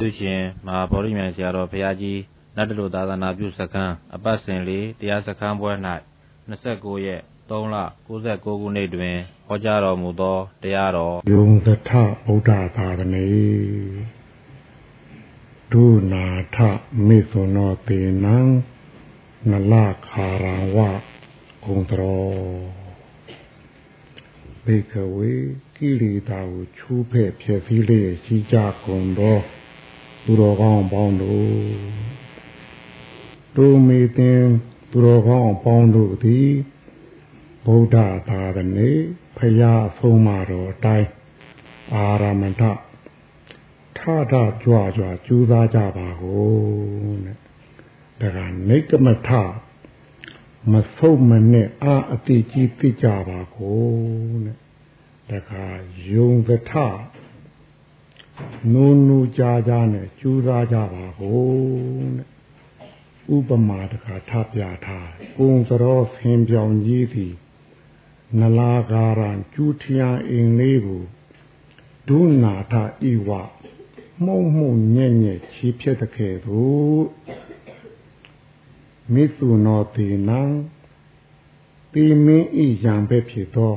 သူရှင်မဟာဗောဓိမြိုင်ဆရာတော်ဘုရားကြီးနတ်တလူသာသနာပြုစခန်းအပတ်စဉ်လေးတရားစခန်းပွဲ၌29ရက်3လ69ခုနှစ်တွင်ဟောကြားတော်မူသောတရားတော်ယုံသထဗုဒ္ဓသာသနေဒုနာထမေသောနောတေနံနလခါရဝဂုံတော်ဘေကဝေကိလေသာကိုချူးဖဲ့ဖြစ်စည်းလျက်ရှိကြကုန်သော သူတော်ကောင်းပေါင်းတို့တို့မေတင်သူတော်ကောင်းပေါင်းတို့သည်ဗုဒ္ဓသာသနေဖရာဆုံးမတော်အတိုင်းအာရမဏထထထကြွကြွကျူးသားကြပါကုန်တဲ့ဒါကနိကမထမဆုံးမနဲ့အာအတိကြီးသိကြပါကုန်တဲ့တခါယုံသထ နုံနူကြာကြာနဲ့ကျူးစားကြပါကုန်တဲ့ဥပမာတခါထပြထားကုံစရောဆင်ပြောင်ကြီးသည်နလာကာရံကျူးထျာအင်းလေးကိုဒုနာထဤဝမှုံမှုညံ့ညက်ချီးဖြတ်တဲ့ကဲ့သို့မိသုနောတေနံတိမင်းဤရံပဲဖြစ်သော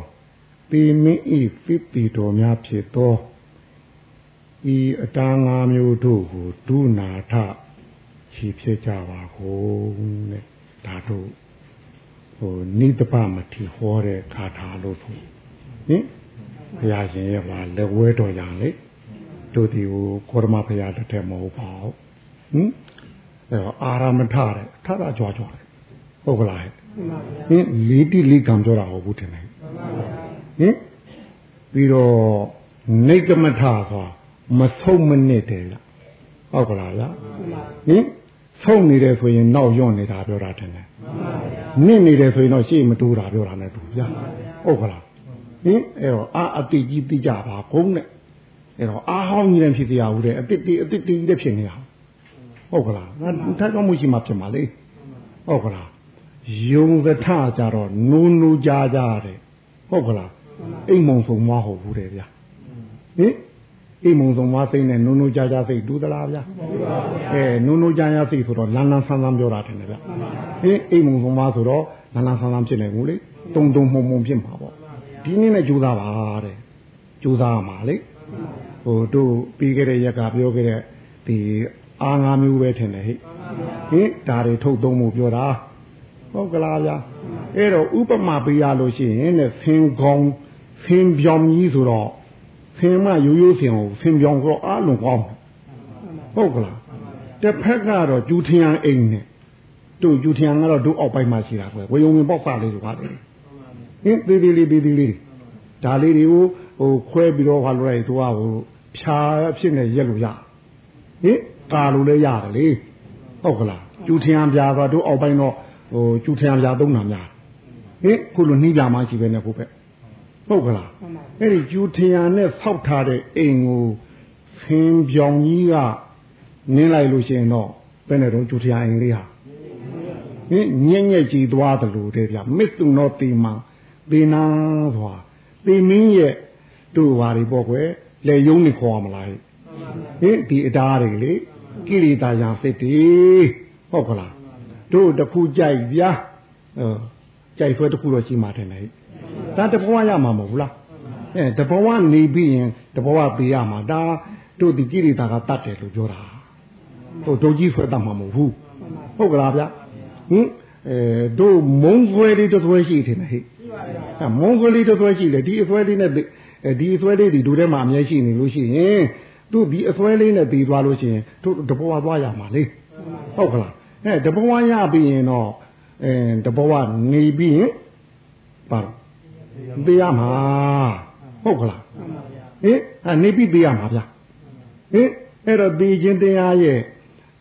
ပေမင်းဤပိပိတော်များဖြစ်သော ဤအတားငါးမျိုးတို့ကိုဒုနာထခြေဖြစ်ကြပါကုန်တဲ့ဒါတို့ဟိုနိတပမထီဟောတဲ့ခါထာလို့ဆိုဟင်ဘုရားရှင်ရဲ့ဟာလက်ဝဲတော်ကြလေတို့ဒီဟိုကောရမဘုရားတစ်ထက်မဟုတ်ပါဘူးဟင်အဲအာရမထတဲ့ထထကြွားကြွားဟုတ်ကလားဟင်လေးတိလေးကံပြောတာဟုတ်ဘူးထင်တယ်ဟင်ပြီးတော့နေကမထဆို မဆုံးမနစ်တယ်လားဟုတ်ကလားလားဟင်ဆုံးနေတယ်ဆိုရင်နောက်ညွန့်နေတာပြောတာတယ်နစ်နေတယ်ဆိုရင်တော့ရှေ့မတိုးတာပြောတာနဲ့တူဗျာဟုတ်ကလားဟင်အဲ့တော့အာအတိကြီးသိကြပါဘုံနဲ့အဲ့တော့အာဟောင်းကြီးလည်းဖြစ်ကြရဘူးတဲ့အတိတိအတိတိလည်းဖြစ်နေတာဟုတ်ကလားငါထားကောင်းမှုရှိမှဖြစ်မှာလေဟုတ်ကလားယုံကထကြတော့နူးနူးကြားကြတယ်ဟုတ်ကလားအိမ်မုံဆုံးမဟုတ်ဘူးတဲ့ဗျာဟင် အိမ်မုံဆုံးမသိနေနုံနုံကြာကြာစိတ်တူသလားဗျာအဲနုံနုံကြာကြာစိတ်ဆိုတော့လန်းလန်းဆန်းဆန်းပြောတာတယ်ဗျာဟင်အိမ်မုံဆုံးမဆိုတော့လန်းလန်းဆန်းဆန်းဖြစ်နေဘူးလေတုံတုံမှုံမှုံဖြစ်မှာပေါ့ဒီနေ့နဲ့ကြိုးစားပါတဲ့ကြိုးစားမှာလေဟိုတို့ပြီးခဲ့တဲ့ရက်ကပြောခဲ့တဲ့ဒီအားငါမျိုးပဲထင်တယ်ဟိဟင်ဒါတွေထုတ်သုံးမှုပြောတာဟုတ်ကလားဗျာအဲ့တော့ဥပမာပေးရလို့ရှိရင်တဲ့ဖင်ကောင်းဖင်ပြောင်ကြီးဆိုတော့ဖ င်မရိုးရိုးဖင်ကိုဖင်ပြောင်ဆိုတော့အားလုံးကောင်းဟုတ်ကလားတစ်ဖက်ကတော့ကျူထျံအိမ်နဲ့တို့ကျူထျံကတော့တို့အောက်ပိုင်းမှာရှိတာပဲဝေယုံဝင်ပေါက်ပါလေးဆိုပါတယ်ဟင်သေးသေးလေးသေးသေးလေးဒါလေးတွေကိုဟိုခွဲပြီးတော့ဟာလို့လိုက်သူကဟိုဖြာဖြစ်နေရက်လို့ရဟင်ကာလို့လည်းရတယ်လေဟုတ်ကလားကျူထျံပြာဆိုတို့အောက်ပိုင်းတော့ဟိုကျူထျံပြာသုံးတာများဟင်ခုလိုနှီးပြမှရှိပဲနဲ့ဟုတ်ပဲ ဟုတ်ကလားအဲ့ဒီကျူထရန်နဲ့ဆောက်ထားတဲ့အိမ်ကိုဖင်ပြောင်ကြီးကနင်းလိုက်လို့ရှိရင်တော့ဘယ်နဲ့တော့ကျူထရန်အိမ်လေးဟာဟင်ညက်ညက်ကြည်သွားတယ်လို့တဲ့ဗျမစ်သူနောတေမသေနာဆိုတာသေမင်းရဲ့တို့ဘာတွေပေါ့ကွယ်လေယုံနေခေါ်မလားဟင်ဒီအတားတွေလေကိရိတာရာစိတ်တွေဟုတ်ကလားတို့တခုကြိုက်ဗျာကြိုက်ဆွဲတစ်ခုတော့ရှိမှတယ်လေ ဒါတဘဝရမှာမဟုတ်ဘူးလားအဲတဘဝနေပြီးရင်တဘဝပေးရမှာဒါတို့ဒီကိရိတာကတတ်တယ်လို့ပြောတာဟိုဒုကြီးဆွဲတတ်မှာမဟုတ်ဘူးဟုတ်ကလားဗျဟင်အဲတို့မုံခွဲလေးတစ်သွဲရှိတယ်ဟဲ့အဲမုံခွဲလေးတစ်သွဲရှိတယ်ဒီအသွဲလေးနဲ့ဒီအသွဲလေးဒီတို့ထဲမှာအမြဲရှိနေလို့ရှိရင်တို့ဒီအသွဲလေးနဲ့ပြီးသွားလို့ရှိရင်တို့တဘဝသွားရမှာလေဟုတ်ကလားအဲတဘဝရပြီးရင်တော့အဲတဘဝနေပြီးရင်ပါ သိရမှာဟုတ်ကလားဟင်အနေပြီးသိရမှာဗျဟင်အဲ့တော့သိခြင်းတရားရဲ့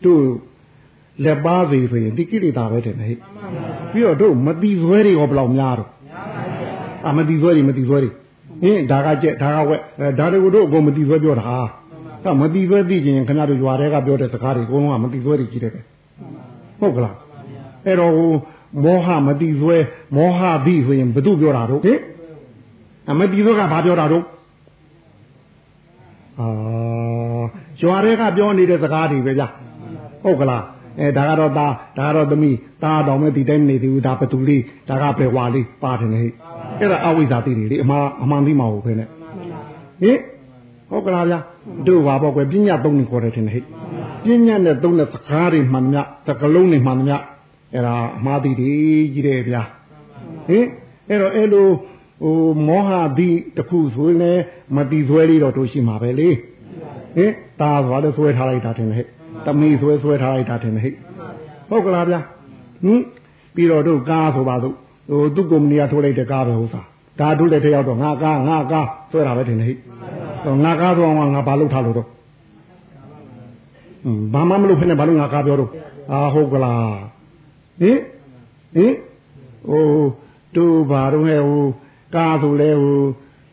တို့လက်ပါစီဆိုရင်ဒီကိလေသာပဲတယ်ဟဲ့ပြီးတော့တို့မတိဆွဲတွေရောဘယ်လောက်များတော့အာမတိဆွဲတွေမတိဆွဲတွေဟင်ဒါကကြက်ဒါကဝက်ဒါတွေကိုတို့အကုန်မတိဆွဲပြောတာဟာမတိဆွဲသိခြင်းခင်ဗျားတို့ရွာတွေကပြောတဲ့စကားတွေအကုန်လုံးကမတိဆွဲတွေကြီးတယ်ဟုတ်ကလားအဲ့တော့ဟို မောဟမတိဆွဲမောဟပြီးဆိုရင်ဘသူပြောတာတို့ဟင်အမတိဆွဲကဘာပြောတာတို့အာရွာတွေကပြောနေတဲ့စကားတွေပဲဗျဟုတ်ကလားအဲဒါကတော့သားဒါကတော့သမီးသားတော်မဲ့ဒီတိုင်းနေသေးဘူးဒါဘသူလေးဒါကပဲဝါလေးပါတယ်ဟဲ့အဲ့ဒါအဝိဇ္ဇာသိတွေလေအမှန်အမှန်သိမှာဟုတ်ပဲနဲ့ဟင်ဟုတ်ကလားဗျတို့ပါပေါ့ကွယ်ပညာသုံးနေခေါ်တယ်ထင်တယ်ဟဲ့ပညာနဲ့သုံးတဲ့စကားတွေမှန်မြသကလုံးတွေမှန်မြ အဲ့ဒါအမှားသိတွေကြီးတယ်ဗျဟင်အဲ့တော့အဲ့လိုဟိုမောဟတိတခုဆိုရင်လည်းမတိဆွဲလေးတော့တို့ရှိမှာပဲလေဟင်ตาသွားလည်းဆွဲထားလိုက်တာတင်ဟဲ့တမီဆွဲဆွဲထားလိုက်တာတင်ဟဲ့ဟုတ်ကလားဗျဟင်ပြီးတော့တို့ကားဆိုပါစို့ဟိုသူ့ကုမ္ပဏီကထိုးလိုက်တဲ့ကားပဲဟုတ်သားဒါတို့လည်းတယောက်တော့ငါကားငါကားဆွဲတာပဲတင်ဟဲ့တော့ငါကားဆိုအောင်ငါဘာလုပ်ထားလို့တော့ဘာမှမလုပ်ဖြစ်နေဘာလို့ငါကားပြောတော့အာဟုတ်ကလား ဟင်ဟင်ဟိုတို့ဘာတော့ဟဲ့ဟိုကားဆိုလဲဟို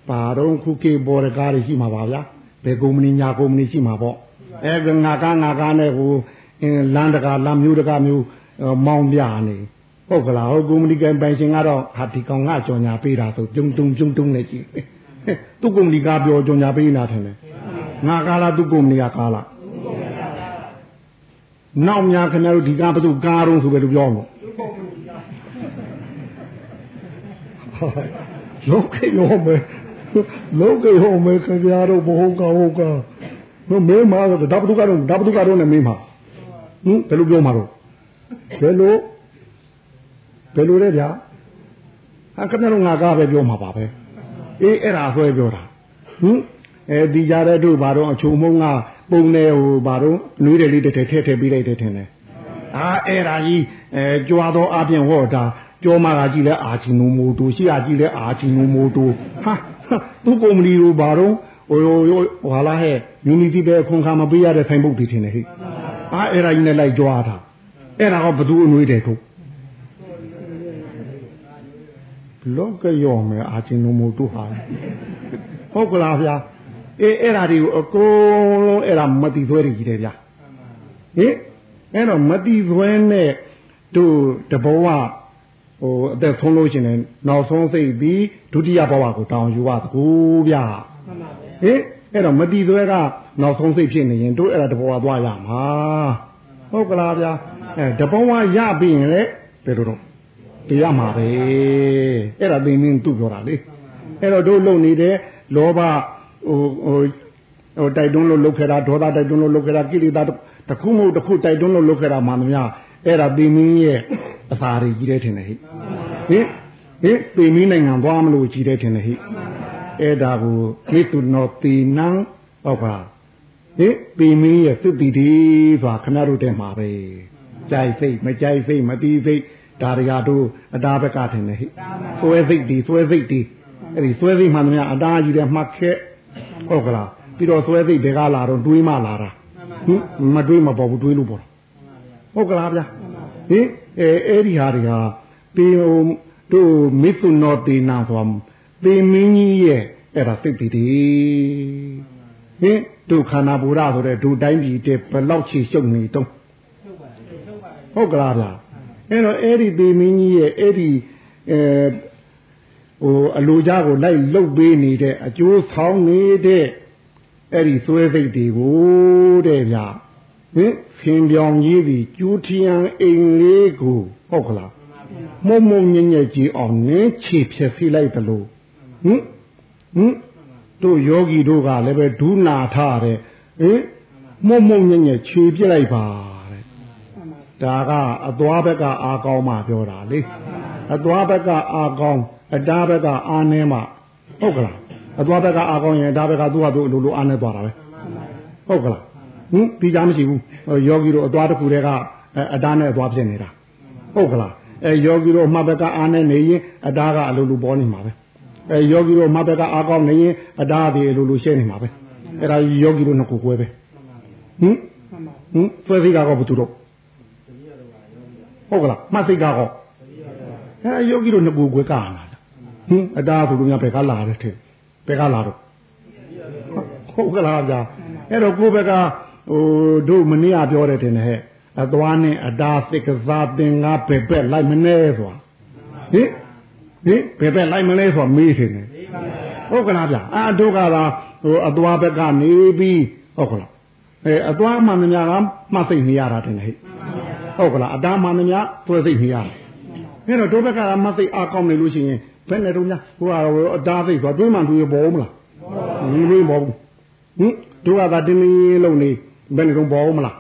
ဘာတော့ခုကေပေါ်တဲ့ကားတွေရှိမှာပါဗျာဘယ်ကုမ္ပဏီညာကုမ္ပဏီရှိမှာပေါ့အဲငါကားငါကားနဲ့ဟိုလမ်းတကာလမ်းမျိုးတကာမျိုးမောင်းပြနေဟုတ်ကလားဟိုကုမ္ပဏီကပိုင်ရှင်ကတော့ဟာဒီကောင်ငါကြော်ညာပေးတာဆိုပြုံတုံပြုံတုံနဲ့ကြည့်သူ့ကုမ္ပဏီကပြောကြော်ညာပေးနေတာထင်တယ်ငါကားလားသူ့ကုမ္ပဏီကကားလား နောက်များခင်ဗျားတို့ဒီကားဘယ်သူကားတော့ဆိုပဲလို့ပြောမှာလောကေရောမေလောကေရောမေခင်ဗျားတို့ဘဟုတ်ကဟုတ်ကဟိုမင်းမာတော့ဓာတ်ပုကတော့ဓာတ်ပုကတော့နဲ့မင်းမှာဟင်ဘယ်လိုပြောမှာတော့ဘယ်လိုဘယ်လိုလဲဗျာဟာခင်ဗျားတို့ငါကားပဲပြောမှာပါပဲအေးအဲ့ဒါဆွဲပြောတာဟင်အဲဒီကြတဲ့တို့ဘာတော့အချုံမုံက ပုံနေဟိုဘာတော့နွေးတယ်လေးတစ်ထည့်ထည့်ထည့်ပြီးလိုက်တယ်ထင်တယ်အာအဲ့ဒါကြီးအဲကြွားတော့အပြင်ဟောတာကြောမကကြည့်လဲအာချီနိုမိုတိုရှိရကြည့်လဲအာချီနိုမိုတိုဟာသူ့ကုမ္ပဏီကိုဘာတော့ဟိုဟဟာလာဟဲ့ယူနီတီပဲခွန်ခါမပေးရတဲ့ဆိုင်ပုတ်တွေထင်တယ်ဟိအာအဲ့ဒါကြီးနဲ့လိုက်ကြွားတာအဲ့ဒါကဘသူအနွေးတယ်တို့လောကရောမယ်အာချီနိုမိုတိုဟာဟုတ်ကလားဗျာ အေးအဲ့ဒါတွေကိုအကုန်လုံးအဲ့ဒါမတိသွဲတွေကြီးတယ်ဗျာဟင်အဲ့တော့မတိသွဲနဲ့တို့တဘောကဟိုအသက်ဆုံးလို့ရှင်တယ်နောက်ဆုံးစိတ်ပြီးဒုတိယဘဝကိုတောင်းယူရသကူဗျာဟင်အဲ့တော့မတိသွဲကနောက်ဆုံးစိတ်ဖြစ်နေရင်တို့အဲ့ဒါတဘောကသွားရမှာဟုတ်ကလားဗျာအဲတဘောကရပြီးရင်လေဘယ်လိုတော့တရားမှာပဲအဲ့ဒါသိမင်းသူ့ပြောတာလေအဲ့တော့တို့လုံနေတဲ့လောဘ ဟိုဟိုဟိုတိုက်တွန်းလို့လုတ်ခဲ့တာဒေါသတိုက်တွန်းလို့လုတ်ခဲ့တာကိလေသာတစ်ခုမဟုတ်တစ်ခုတိုက်တွန်းလို့လုတ်ခဲ့တာမှမများအဲ့ဒါသိမင်းရဲ့အစာတွေကြီးတယ်ထင်တယ်ဟိဟင်ဟင်သိမင်းနိုင်ငံသွားမလို့ကြီးတယ်ထင်တယ်ဟိအဲ့ဒါကိုမိတုနောတေနံဟုတ်ပါဟင်သိမင်းရဲ့သုတိတိဆိုတာခဏတို့တဲ့မှာပဲကြိုက်စိတ်မကြိုက်စိတ်မတီးစိတ်ဒါတွေကတို့အတားဘက်ကထင်တယ်ဟိသွဲစိတ်ဒီသွဲစိတ်ဒီအဲ့ဒီသွဲစိတ်မှန်သမျှအတားကြီးတဲ့မှတ်ခဲ့ ဟုတ်ကလားပြီးတော့သွဲစိတ်တွေကလာတော့တွေးမှလာတာဟင်မတွေးမပေါ်ဘူးတွေးလို့ပေါ်ဟုတ်ကလားဗျာဟင်အဲအဲ့ဒီဟာတွေဟာတေဟိုတို့မစ်သုနောတေနာဆိုတေမင်းကြီးရဲ့အဲ့ဒါစိတ်တည်တည်ဟင်တို့ခန္ဓာဘူရဆိုတဲ့ဒုတိုင်းပြည်တဲ့ဘလောက်ချီရှုပ်နေတုံးဟုတ်ကလားဗျာအဲ့တော့အဲ့ဒီတေမင်းကြီးရဲ့အဲ့ဒီအဲ ဟိုအလိုကြကိုလိုက်လုတ်ပေးနေတဲ့အကျိုးဆောင်နေတဲ့အဲ့ဒီသွဲစိတ်တွေကိုတဲ့ဗျာဟင်ဖင်ပြောင်ကြီးဒီကျူးထီယံအိမ်လေးကိုဟုတ်ကလားမုံမုံညင်ညက်ကြည့်အောင်နင်းချေဖြစ်ဖိလိုက်တယ်လို့ဟင်ဟင်တို့ယောဂီတို့ကလည်းပဲဒုနာထတဲ့ဟင်မုံမုံညင်ညက်ခြေပြစ်လိုက်ပါတဲ့ဒါကအသွားဘက်ကအာကောင်းမှပြောတာလေအသွားဘက်ကအာကောင်း အတားဘက်ကအာနေမှဟုတ်ကလားအသွားဘက်ကအာကောင်းရင်အတားဘက်ကသူ့ဟာသူ့အလိုလိုအာနေသွားတာပဲဟုတ်ကလားဟင်ပြီးကြမရှိဘူးယောဂီတို့အသွားတစ်ခုတည်းကအတားနဲ့အသွားဖြစ်နေတာဟုတ်ကလားအဲယောဂီတို့အမှတ်ဘက်ကအာနေနေရင်အတားကအလိုလိုပေါ်နေမှာပဲအဲယောဂီတို့အမှတ်ဘက်ကအာကောင်းနေရင်အတားဒီအလိုလိုရှင်းနေမှာပဲအဲ့ဒါယောဂီတို့နှစ်ခုကွဲပဲဟင်ဟင်ဆွဲစိတ်ကတော့ဘသူတို့ဟုတ်ကလားမှတ်စိတ်ကတော့အဲယောဂီတို့နှစ်ခုကွဲကလာ ဟင်အတားဆိုလို့များဘယ်ကလာတယ်တဲ့ဘယ်ကလာတော့ဟုတ်ကလားဗျာအဲ့တော့ကိုယ့်ဘက်ကဟိုတို့မနေ့ကပြောတယ်တင်ဟဲ့အသွားနဲ့အတားသစ်ကစားတင်ငါဘယ်ဘက်လိုက်မနေဆိုတာဟင်ဟင်ဘယ်ဘက်လိုက်မလဲဆိုတာမေးတယ်ဟုတ်ကလားဗျာအာတို့ကသာဟိုအသွားဘက်ကနေပြီးဟုတ်ကလားအဲအသွားမှန်သမျှကမှတ်သိနေရတာတင်ဟဲ့ဟုတ်ကလားအတားမှန်သမျှသွဲသိနေရတယ်အဲ့တော့တို့ဘက်ကမှတ်သိအားကောင်းနေလို့ရှိရင် ဘယ်နဲ့တော့များဟိုကအတားသိဆိုတွေးမှန်တွေးပေါ်မလားမတွေးပေါ်ဘူးဟင်တို့ကသာတင်းတင်းလုံးနေဘယ်နဲ့တော့ပေါ်မလား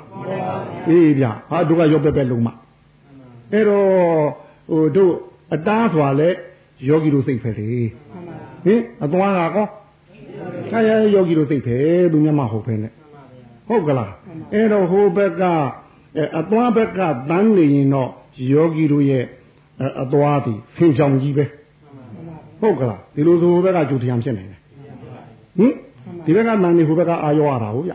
အေးဗျဟာတို့ကရော့ပက်ပက်လုံးမအဲ့တော့ဟိုတို့အတားဆိုတာလေယောဂီတို့စိတ်ပဲလေဟင်အသွားကကောဆရာယောဂီတို့စိတ်ပဲသူမျက်မှဟုတ်ပဲနဲ့ဟုတ်ကလားအဲ့တော့ဟိုဘက်ကအသွားဘက်ကတန်းနေရင်တော့ယောဂီတို့ရဲ့အသွားသည်ဖင်ချောင်ကြီးပဲ ဟုတ်ကလားဒီလိုဆိုဟိုဘက်ကကြိုတရားဖြစ်နေတယ်ဟင်ဒီဘက်ကတန်းနေဟိုဘက်ကအာရောရတာဟုတ်ဗျ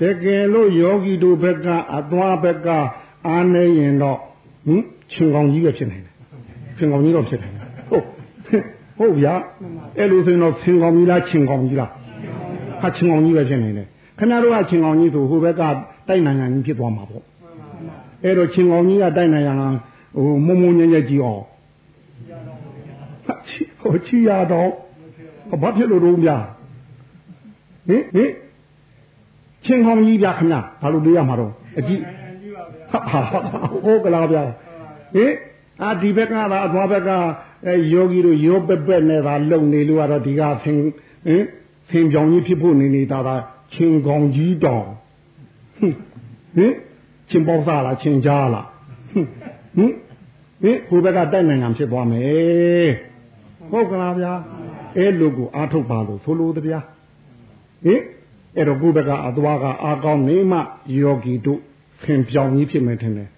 တကယ်လို့ယောဂီတို့ဘက်ကအသွားဘက်ကအာနေရင်တော့ဟင်ခြင်ကောင်ကြီးပဲဖြစ်နေတယ်ခြင်ကောင်ကြီးတော့ဖြစ်တယ်ဟုတ်ဟုတ်ဗျာအဲ့လိုဆိုရင်တော့ခြင်ကောင်ကြီးလားခြင်ကောင်ကြီးလားဟာခြင်ကောင်ကြီးပဲဖြစ်နေတယ်ခင်ဗျားတို့ကခြင်ကောင်ကြီးဆိုဟိုဘက်ကတိုက်နိုင်ငံကြီးဖြစ်သွားမှာပေါ့အဲ့တော့ခြင်ကောင်ကြီးကတိုက်နိုင်ငံဟိုမုံမုံညံ့ညံ့ကြီးအောင် ဟိုချီရတော့ဘာဖြစ်လို့တော့ဗျာဟင်ဟင်ချင်းကောင်းကြီးဗျာခင်ဗျာဘာလို့ပေးရမှာတော့အကြည့်ဟာဟုတ်ကလားဗျာဟင်အာဒီဘက်ကသာအသွားဘက်ကအဲယောဂီတို့ရောပက်ပက်နဲ့သာလုံနေလို့ကတော့ဒီကဆင်ဟင်ဆင်ကြောင်ကြီးဖြစ်ဖို့နေနေတာသာချင်းကောင်းကြီးတောင်ဟင်ချင်းပေါစားလားချင်းကြားလားဟင်ဟင်ဟိုဘက်ကတိုက်နိုင်ငံဖြစ်သွားမယ် ဟုတ်ကလားဗျာအဲလိုကိုအာထုတ်ပါလို့ဆိုလိုတဗျာဟင်အဲ့တော့ကိုယ့်ဘက်ကအသွားကအာကောင်းနေမှယောဂီတို့ခင်ပြောင်ကြီးဖြစ်မယ်ထင်တယ်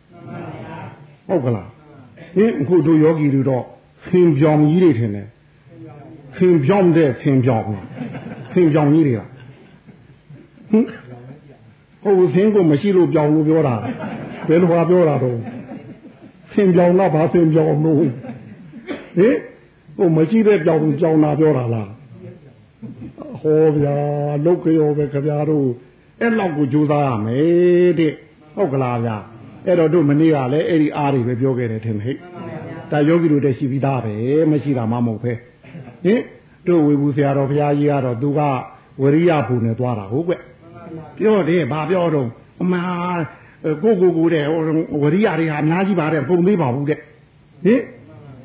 ဟုတ်ကလားဟင်အခုတို့ယောဂီတို့တော့ခင်ပြောင်ကြီးတွေထင်တယ်ခင်ပြောင်တဲ့ခင်ပြောင်ခင်ပြောင်ကြီးတွေကဟင်ဟုတ်သင်ကိုမရှိလို့ပြောင်လို့ပြောတာဘယ်လိုဟာပြောတာတော့ဆင်ပြောင်တော့ဘာဆင်ပြောင်လို့ဟင် ဟိုမရှိတဲ့ပြောင်ပြောင်တာပြောတာလားဟောဗျာလုတ်ကြောပဲခင်ဗျားတို့အဲ့လောက်ကိုကြိုးစားရမယ်တဲ့ဟုတ်ကလားဗျာအဲ့တော့တို့မနေ့ကလည်းအဲ့ဒီအားတွေပဲပြောခဲ့တယ်ထင်ဟဲ့ဒါယောဂီတို့တည်းရှိပြီးသားပဲမရှိတာမှမဟုတ်ပဲဟင်တို့ဝေဘူးဆရာတော်ဘုရားကြီးကတော့သူကဝရိယဘူနဲ့သွားတာဟုတ်ကွပြောတယ်ဘာပြောတော့အမှန်ကိုကိုကိုတဲ့ဝရိယတွေဟာအများကြီးပါတဲ့ပုံသေးပါဘူးတဲ့ဟင်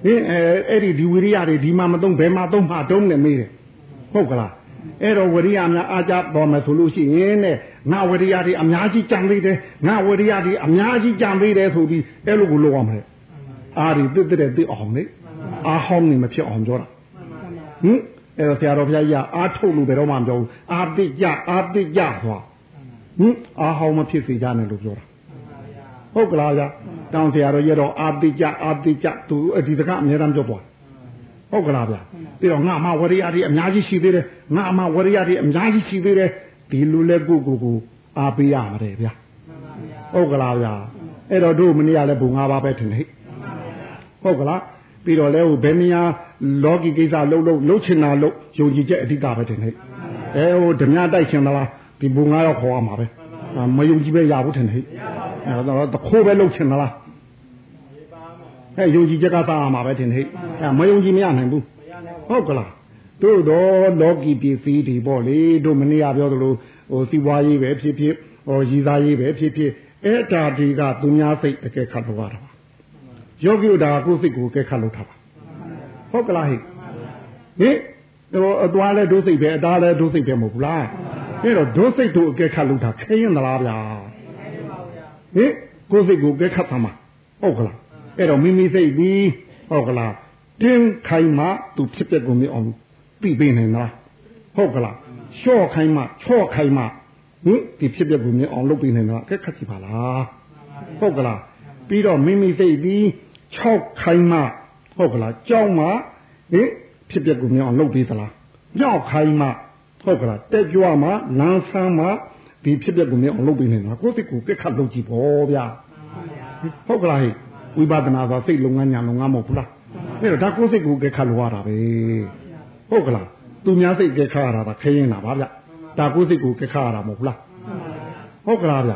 ဟင်အဲအဲ့ဒီဒီဝရိယတွေဒီမှာမသုံးဘယ်မှာသုံးမှာတုံးနေမေးတယ်ဟုတ်ကလားအဲ့တော့ဝရိယများအားကြပေါ်မယ်ဆိုလို့ရှိရင်တဲ့ငါဝရိယတွေအများကြီးကြံသေးတယ်ငါဝရိယတွေအများကြီးကြံသေးတယ်ဆိုပြီးအဲ့လိုကိုလောက်အောင်မယ်အားဒီတစ်တဲ့တစ်အောင်လေအားဟောင်းနေမဖြစ်အောင်ပြောတာဟင်အဲ့တော့ဆရာတော်ဘုရားကြီးကအားထုတ်လို့ဘယ်တော့မှမပြောဘူးအားတိကြအားတိကြသွားဟင်အားဟောင်းမဖြစ်စေကြနဲ့လို့ပြောတာ ဟုတ်ကလားဗျတောင်ဆရာတော်ရဲ့တော့အားတိကြအားတိကြသူဒီစကားအများအားပြောသွားဟုတ်ကလားဗျပြီးတော့ငါအမဝရိယတွေအများကြီးရှိသေးတယ်ငါအမဝရိယတွေအများကြီးရှိသေးတယ်ဒီလူလက်ကိုကိုကိုအားပေးရမှာတယ်ဗျဟုတ်ကလားဗျအဲ့တော့တို့မနေ့ကလည်းဘုံ၅ပါးပဲထင်တယ်ဟုတ်ကလားပြီးတော့လဲဟိုဘယ်နေရာလောကီကိစ္စလှုပ်လှုပ်လှုပ်ချင်တာလှုပ်ယုံကြည်ချက်အဓိကပဲတင်ဟဲ့အဲဟိုဓမြတိုက်ချင်သလားဒီဘုံငါတော့ခေါ်ရမှာပဲ မယုံကြည်ပဲရဘူးထင်ဟဲ့အဲတော့တခိုးပဲလှုပ်ချင်သလားအဲယုံကြည်ချက်ကသားရမှာပဲတင်ဟဲ့အဲမယုံကြည်မရနိုင်ဘူးဟုတ်ကလားတို့တော့လောကီပစ္စည်းတွေပေါ့လေတို့မနေ့ကပြောသလိုဟိုစီးပွားရေးပဲဖြစ်ဖြစ်ဟိုရည်သားရေးပဲဖြစ်ဖြစ်အဲ့ဒါဒီကသူများစိတ်အကဲခတ်လို့ရတာယောဂီတို့ဒါကိုယ်စိတ်ကိုကဲခတ်လုပ်ထားပါဟုတ်ကလားဟိဟင်ဟိုအသွားလဲဒုစိတ်ပဲအသားလဲဒုစိတ်ပဲမဟုတ်ဘူးလား အဲ့တော့ဒုစိတ်တို့အကဲခတ်လုပ်တာခဲရင်သလားဗျာဟင်ကိုယ်စိတ်ကိုကဲခတ်သမှာဟုတ်ကလားအဲ့တော့မိမိစိတ်ပြီးဟုတ်ကလားတင်းခိုင်မှသူဖြစ်ပျက်ကုန်မြအောင်ပြီးပေးနိုင်လားဟုတ်ကလားလျှော့ခိုင်မှချော့ခိုင်မှဟင်ဒီဖြစ်ပျက်ကုန်မြအောင်လုပ်ပေးနိုင်လားကဲခတ်ကြည့်ပါလားဟုတ်ကလားပြီးတော့မိမိစိတ်ပြီး6ခိုင်းမှဟုတ်ကလားကြောင်းမှဟင်ဖြစ်ပျက်ကိုမြင်အောင်လုပ်ပေးသလားမြောက်ခိုင်းမှ ဟုတ်ကလားတက်ကြွမှလမ်းဆန်းမှဒီဖြစ်ပျက်ကိုမြင်အောင်လုပ်ပေးနေတာကိုယ့်စိတ်ကိုပြက်ခတ်လုပ်ကြည့်ပေါ့ဗျာဟုတ်ကလားဟိဝိပဿနာဆိုစိတ်လုပ်ငန်းညာလုပ်ငန်းမဟုတ်ဘူးလားအဲ့တော့ဒါကိုယ်စိတ်ကိုကြက်ခတ်လို့ရတာပဲဟုတ်ကလားသူများစိတ်ကြက်ခတ်ရတာခရင်တာပါဗျဒါကိုယ်စိတ်ကိုကြက်ခတ်ရတာမဟုတ်ဘူးလားဟုတ်ကလားဗျ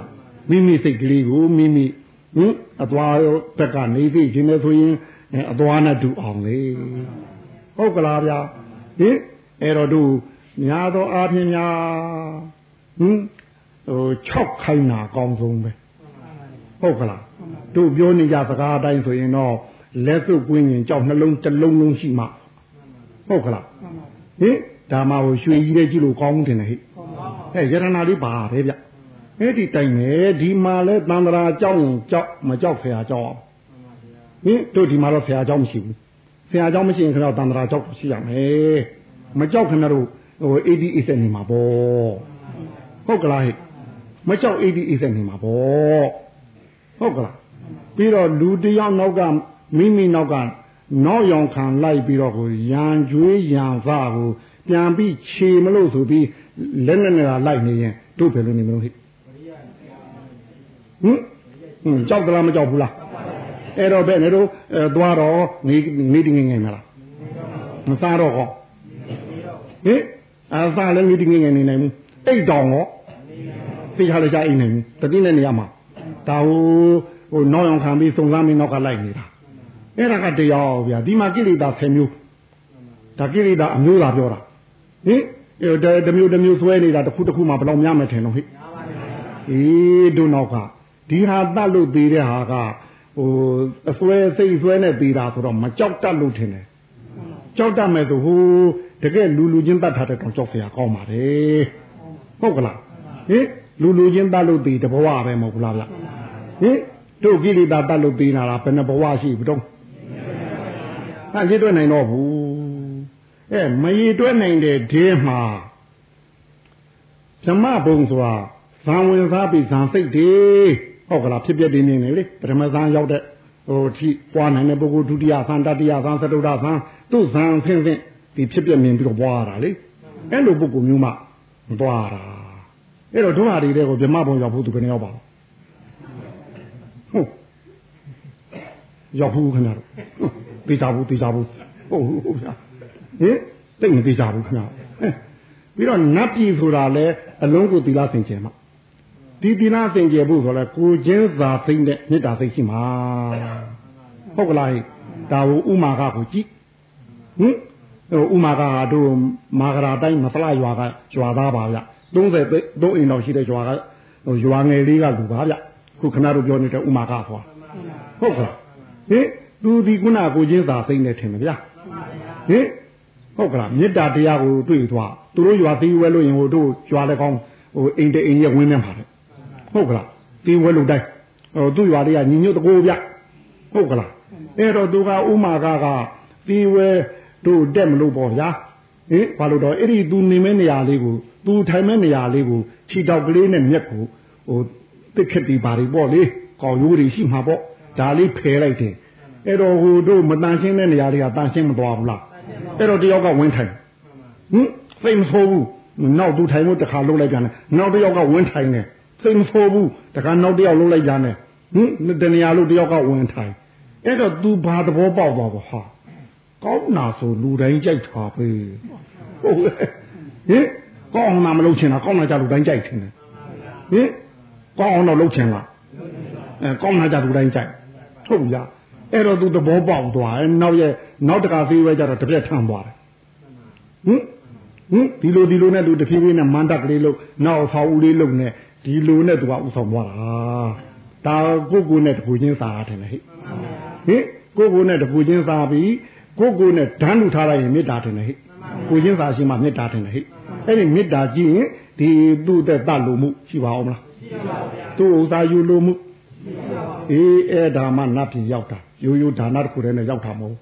မိမိစိတ်ကလေးကိုမိမိဟင်အသွားဘက်ကနေသိခြင်းလဲဆိုရင်အသွားနဲ့တူအောင်လေဟုတ်ကလားဗျာဟင်အဲ့တော့တို့ များသောအားဖြင့်များဟင်ဟို6ခိုင်းတာအကောင်းဆုံးပဲဟုတ်ကလားတို့ပြောနေကြစကားအတိုင်းဆိုရင်တော့လက်စုပ်ကွင်းရင်ကြောက်နှလုံးတစ်လုံးလုံးရှိမှဟုတ်ကလားဟင်ဒါမှဟိုရွှေကြီးလေးကြည့်လို့ကောင်းတယ်နဲ့ဟဲ့ဟဲ့ယရနာလေးပါတယ်ဗျအဲ့ဒီတိုင်ပဲဒီမှာလဲတန္တရာကြောက်ကြောက်မကြောက်ဖရာကြောက်အောင်ဟင်တို့ဒီမှာတော့ဖရာကြောက်မရှိဘူးဆရာเจ้าမရှိရင်ခဏတန္တရာကြောက်ရှိရမယ်မကြောက်ခင်ဗျားတို့ ဟို AD အစ်နေမှာပေါ့ဟုတ်ကလားဟဲ့မကြောက် AD အစ်နေမှာပေါ့ဟုတ်ကလားပြီးတော့လူတယောက်နောက်ကမိမိနောက်ကနောက်ရောင်ခံလိုက်ပြီးတော့ကိုရန်ကျွေးရန်စကိုပြန်ပြီးခြေမလို့ဆိုပြီးလက်နဲ့နဲ့လိုက်နေရင်တို့ဘယ်လိုနေမလို့ဟိဟင်ဟင်ကြောက်သလားမကြောက်ဘူးလားအဲ့တော့ဘယ်နဲ့တို့သွားတော့နေနေတငငယ်မလားမစားတော့ဟောဟင် အစားလည်းနေတငငယ်နေနိုင်ဘူးအိတ်တောင်ရောသိခါလည်းကြအိမ်နေဘူးတတိနဲ့နေရမှာဒါဟိုဟိုနောက်အောင်ခံပြီးစုံစမ်းပြီးနောက်ကလိုက်နေတာအဲ့ဒါကတရားဗျာဒီမှာကိလေသာ10မျိုးဒါကိလေသာအမျိုးသာပြောတာဟင်တမျိုးတမျိုးဆွဲနေတာတစ်ခုတစ်ခုမှဘယ်လောက်များမယ်ထင်လို့ဟိအေးတို့နောက်ကဒီဟာတတ်လို့သေးတဲ့ဟာကဟိုအဆွဲစိတ်ဆွဲနဲ့သေးတာဆိုတော့မကြောက်တတ်လို့ထင်တယ်ကြောက်တတ်မယ်ဆိုဟို တကယ်လူလူချင်းတတ်ထားတဲ့ကောင်ကြောက်စရာကောင်းပါတယ်ဟုတ်ကလားဟင်လူလူချင်းတတ်လို့ဒီတဘဝပဲမဟုတ်ဘူးလားဗျဟင်တို့ကိလေသာတတ်လို့ပြီးနာတာဘယ်နှဘဝရှိဘူးတော့ဟာရေးတွက်နိုင်တော့ဘူးအဲမရေးတွက်နိုင်တဲ့ဒင်းမှာဓမ္မဘုံဆိုတာဇံဝင်စားပြီးဇံစိတ်တွေဟုတ်ကလားဖြစ်ပျက်နေနေလေပထမဇံရောက်တဲ့ဟိုထိပွားနိုင်တဲ့ပုဂ္ဂိုလ်ဒုတိယဇံတတိယဇံသတုဒ္ဓဇံသူ့ဇံဆင်းဆင်း ဒီဖြစ်ပြမြင်ပြီးတော့ပွားရတာလေအဲ့လိုပုဂ္ဂိုလ်မျိုးမှမပွားတာအဲ့တော့ဒုဟာတွေကိုဗြဟ္မဘုံရောက်ဖို့သူကနေရောက်ပါဟုတ်ရောက်ဘူးခင်ဗျားတို့သိကြဘူးသိကြဘူးဟုတ်ဟုတ်ဗျာဟင်သိမသိကြဘူးခင်ဗျာပြီးတော့နတ်ပြည်ဆိုတာလဲအလုံးကိုသီလစင်ကြယ်မှာဒီသီလစင်ကြယ်ဖို့ဆိုလဲကိုချင်းသာသိမ့်တဲ့မေတ္တာသိရှိမှာဟုတ်ကလားဒါကိုဥမာကကိုကြည့်ဟင် ဥမာကတို့မာဂရာတိုင်းမဖလားရွာကရွာသားပါဗျ30သို့အိမ်တော်ရှိတဲ့ရွာကဟိုရွာငယ်လေးကလူပါဗျခုခဏတို့ပြောနေတဲ့ဥမာကဆိုတာဟုတ်ကလားဟင်သူဒီခုနကိုချင်းသာသိမ့်နေထင်မဗျာဟင်ဟုတ်ကလားမေတ္တာတရားကိုတွေ့သွားသူတို့ရွာသေးဝဲလို့ရင်ဟိုတို့ရွာလည်းကောင်းဟိုအိမ်တဲ့အိမ်ရဲ့ဝင်းနေမှာလေဟုတ်ကလားသေးဝဲလို့တိုင်းဟိုသူ့ရွာတွေကညီညွတ်တကိုးဗျဟုတ်ကလားအဲ့တော့သူကဥမာကကသေးဝဲ တို့တက်မလို့ပေါ့ဗျာဟင်ဘာလို့တော့အဲ့ဒီသူနေမဲ့နေရာလေးကိုသူထိုင်မဲ့နေရာလေးကိုခြေတောက်ကလေးနဲ့မြက်ကိုဟိုတစ်ခက်တီပါတွေပေါ့လေကောင်းရိုးတွေရှိမှာပေါ့ဒါလေးဖယ်လိုက်တယ်အဲ့တော့ဟိုတို့မတန်ရှင်းတဲ့နေရာတွေကတန်ရှင်းမသွားဘူးလားအဲ့တော့တယောက်ကဝင်းထိုင်ဟင်စိတ်မဆိုးဘူးနောက်သူထိုင်လို့တခါလှုပ်လိုက်ကြတယ်နောက်တယောက်ကဝင်းထိုင်တယ်စိတ်မဆိုးဘူးတခါနောက်တယောက်လှုပ်လိုက်ကြတယ်ဟင်တနေရာလို့တယောက်ကဝင်းထိုင်အဲ့တော့ तू ဘာသဘောပေါက်သွားပါဟာ ကောင်းတာဆိုလူတိုင်းကြိုက်တာပဲဟုတ်လေဟင်ကောင်းအောင်မလုပ်ချင်တာကောင်းတာကြလူတိုင်းကြိုက်တယ်ဟင်ကောင်းအောင်တော့လုပ်ချင်လားအဲကောင်းတာကြလူတိုင်းကြိုက်ဟုတ်လားအဲ့တော့သူသဘောပေါက်သွားတယ်နောက်ရဲ့နောက်တခါသေးပဲကြတော့တပြက်ထမ်းသွားတယ်ဟင်ဟင်ဒီလိုဒီလိုနဲ့သူတဖြည်းဖြည်းနဲ့မန္တကလေးလို့နောက်ဖောက်ဦးလေးလို့နဲ့ဒီလိုနဲ့သူကဥဆောင်သွားတာဒါကိုကိုနဲ့တပူချင်းစားတယ်ဟဲ့ဟင်ကိုကိုနဲ့တပူချင်းစားပြီး ကိုကိုနဲ့ဓာတ်လူထားလိုက်ရင်မေတ္တာတယ်ဟဲ့ကိုချင်းစားရှိမှမေတ္တာတယ်ဟဲ့အဲ့ဒီမေတ္တာကြည့်ရင်ဒီသူ့တဲ့တတ်လို့မှုရှိပါအောင်မလားရှိပါပါဗျာသူ့ဥစားယူလို့မှုအေးအဲ့ဒါမှနတ်ပြည်ရောက်တာရိုးရိုးဒါနတစ်ခုတည်းနဲ့ရောက်တာမဟုတ်ဘူး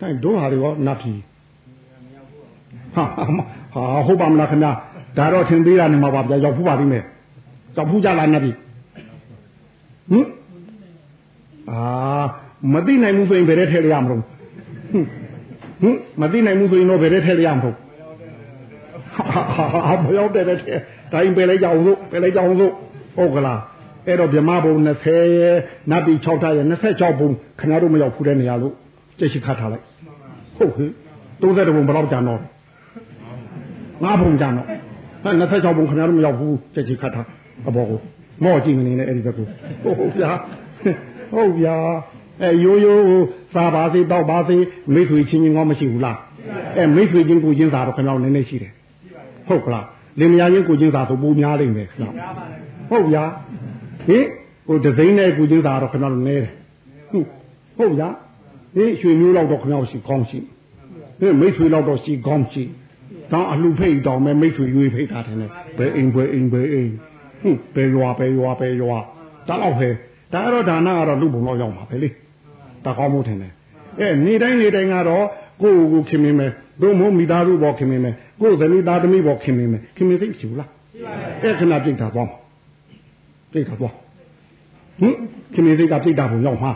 အဲတို့ဟာတွေရောနတ်ပြည်ဟာဟာဟုတ်ပါမလားခင်ဗျာဒါတော့ထင်သေးတာနေမှာပါဗျာရောက်ဖူးပါလိမ့်မယ်ရောက်ဖူးကြလားနတ်ပြည်ဟင်အာမသိနိုင်ဘူးဆိုရင်ဘယ်ထဲထည့်ရရမလို့ ဟင်မသိနိုင်ဘူးဆိုရင်တော့ဘယ်ထဲထည့်ရရမလို့ဟာမရောက်တဲ့တဲ့တိုင်းပဲလိုက်ကြအောင်လို့ပဲလိုက်ကြအောင်လို့ဟုတ်ကလားအဲ့တော့ဗြမဘုံ20ရဲ့နတ်ပြည်6ထားရဲ့26ဘုံခင်ဗျားတို့မရောက်ဖူးတဲ့နေရာလို့ကြည့်ရှိခတ်ထားလိုက်ဟုတ်ဟဲ့30ဘုံဘယ်တော့ကြာတော့ငါးဘုံကြာတော့အဲ26ဘုံခင်ဗျားတို့မရောက်ဘူးကြည့်ရှိခတ်ထားအဘောကိုမော့ကြည့်မနေနဲ့အဲ့ဒီဘက်ကိုဟုတ်ဗျာဟုတ်ဗျာ အဲရိုးရိုးစားပါစေတောက်ပါစေမိတ်ဆွေချင်းချင်းကောမရှိဘူးလားအဲမိတ်ဆွေချင်းကိုချင်းစားတော့ခင်ဗျားတို့နည်းနည်းရှိတယ်ဟုတ်ကလားလင်မယားချင်းကိုချင်းသာဆိုပိုများလိမ့်မယ်ခင်ဗျဟုတ်ဗျာဟင်ဟိုဒဇိန်းနဲ့ကိုချင်းသာတော့ခင်ဗျားတို့နဲတယ်ဟုတ်ဟုတ်ဗျာဟင်ရွှေမျိုးလောက်တော့ခင်ဗျားတို့ရှိကောင်းရှိဟင်မိတ်ဆွေလောက်တော့ရှိကောင်းရှိတောင်းအလှဖိတ်တောင်းမဲ့မိတ်ဆွေရွေးဖိတ်တာတယ်ဘယ်အိမ်ဘယ်အိမ်ဘယ်အိမ်ဟုတ်ဘယ်ရွာဘယ်ရွာဘယ်ရွာတောင်းတော့ဟဲဒါကတော့ဒါနကတော့လူပုံတော့ရောက်မှာပဲလေ တကောင်းမို့ထင်တယ်အဲနေတိုင်းနေတိုင်းကတော့ကိုယ့်ကိုခင်မင်းမယ်တို့မို့မိသားစုပေါ်ခင်မင်းမယ်ကိုယ်သမီးသားသမီးပေါ်ခင်မင်းမယ်ခင်မင်းသိရှိဘူးလားအဲခဏပြိတ်တာပေါ့ပြိတ်တာပေါ့ဟင်ခင်မင်းသိကပြိတ်တာပုံရောက်မှာ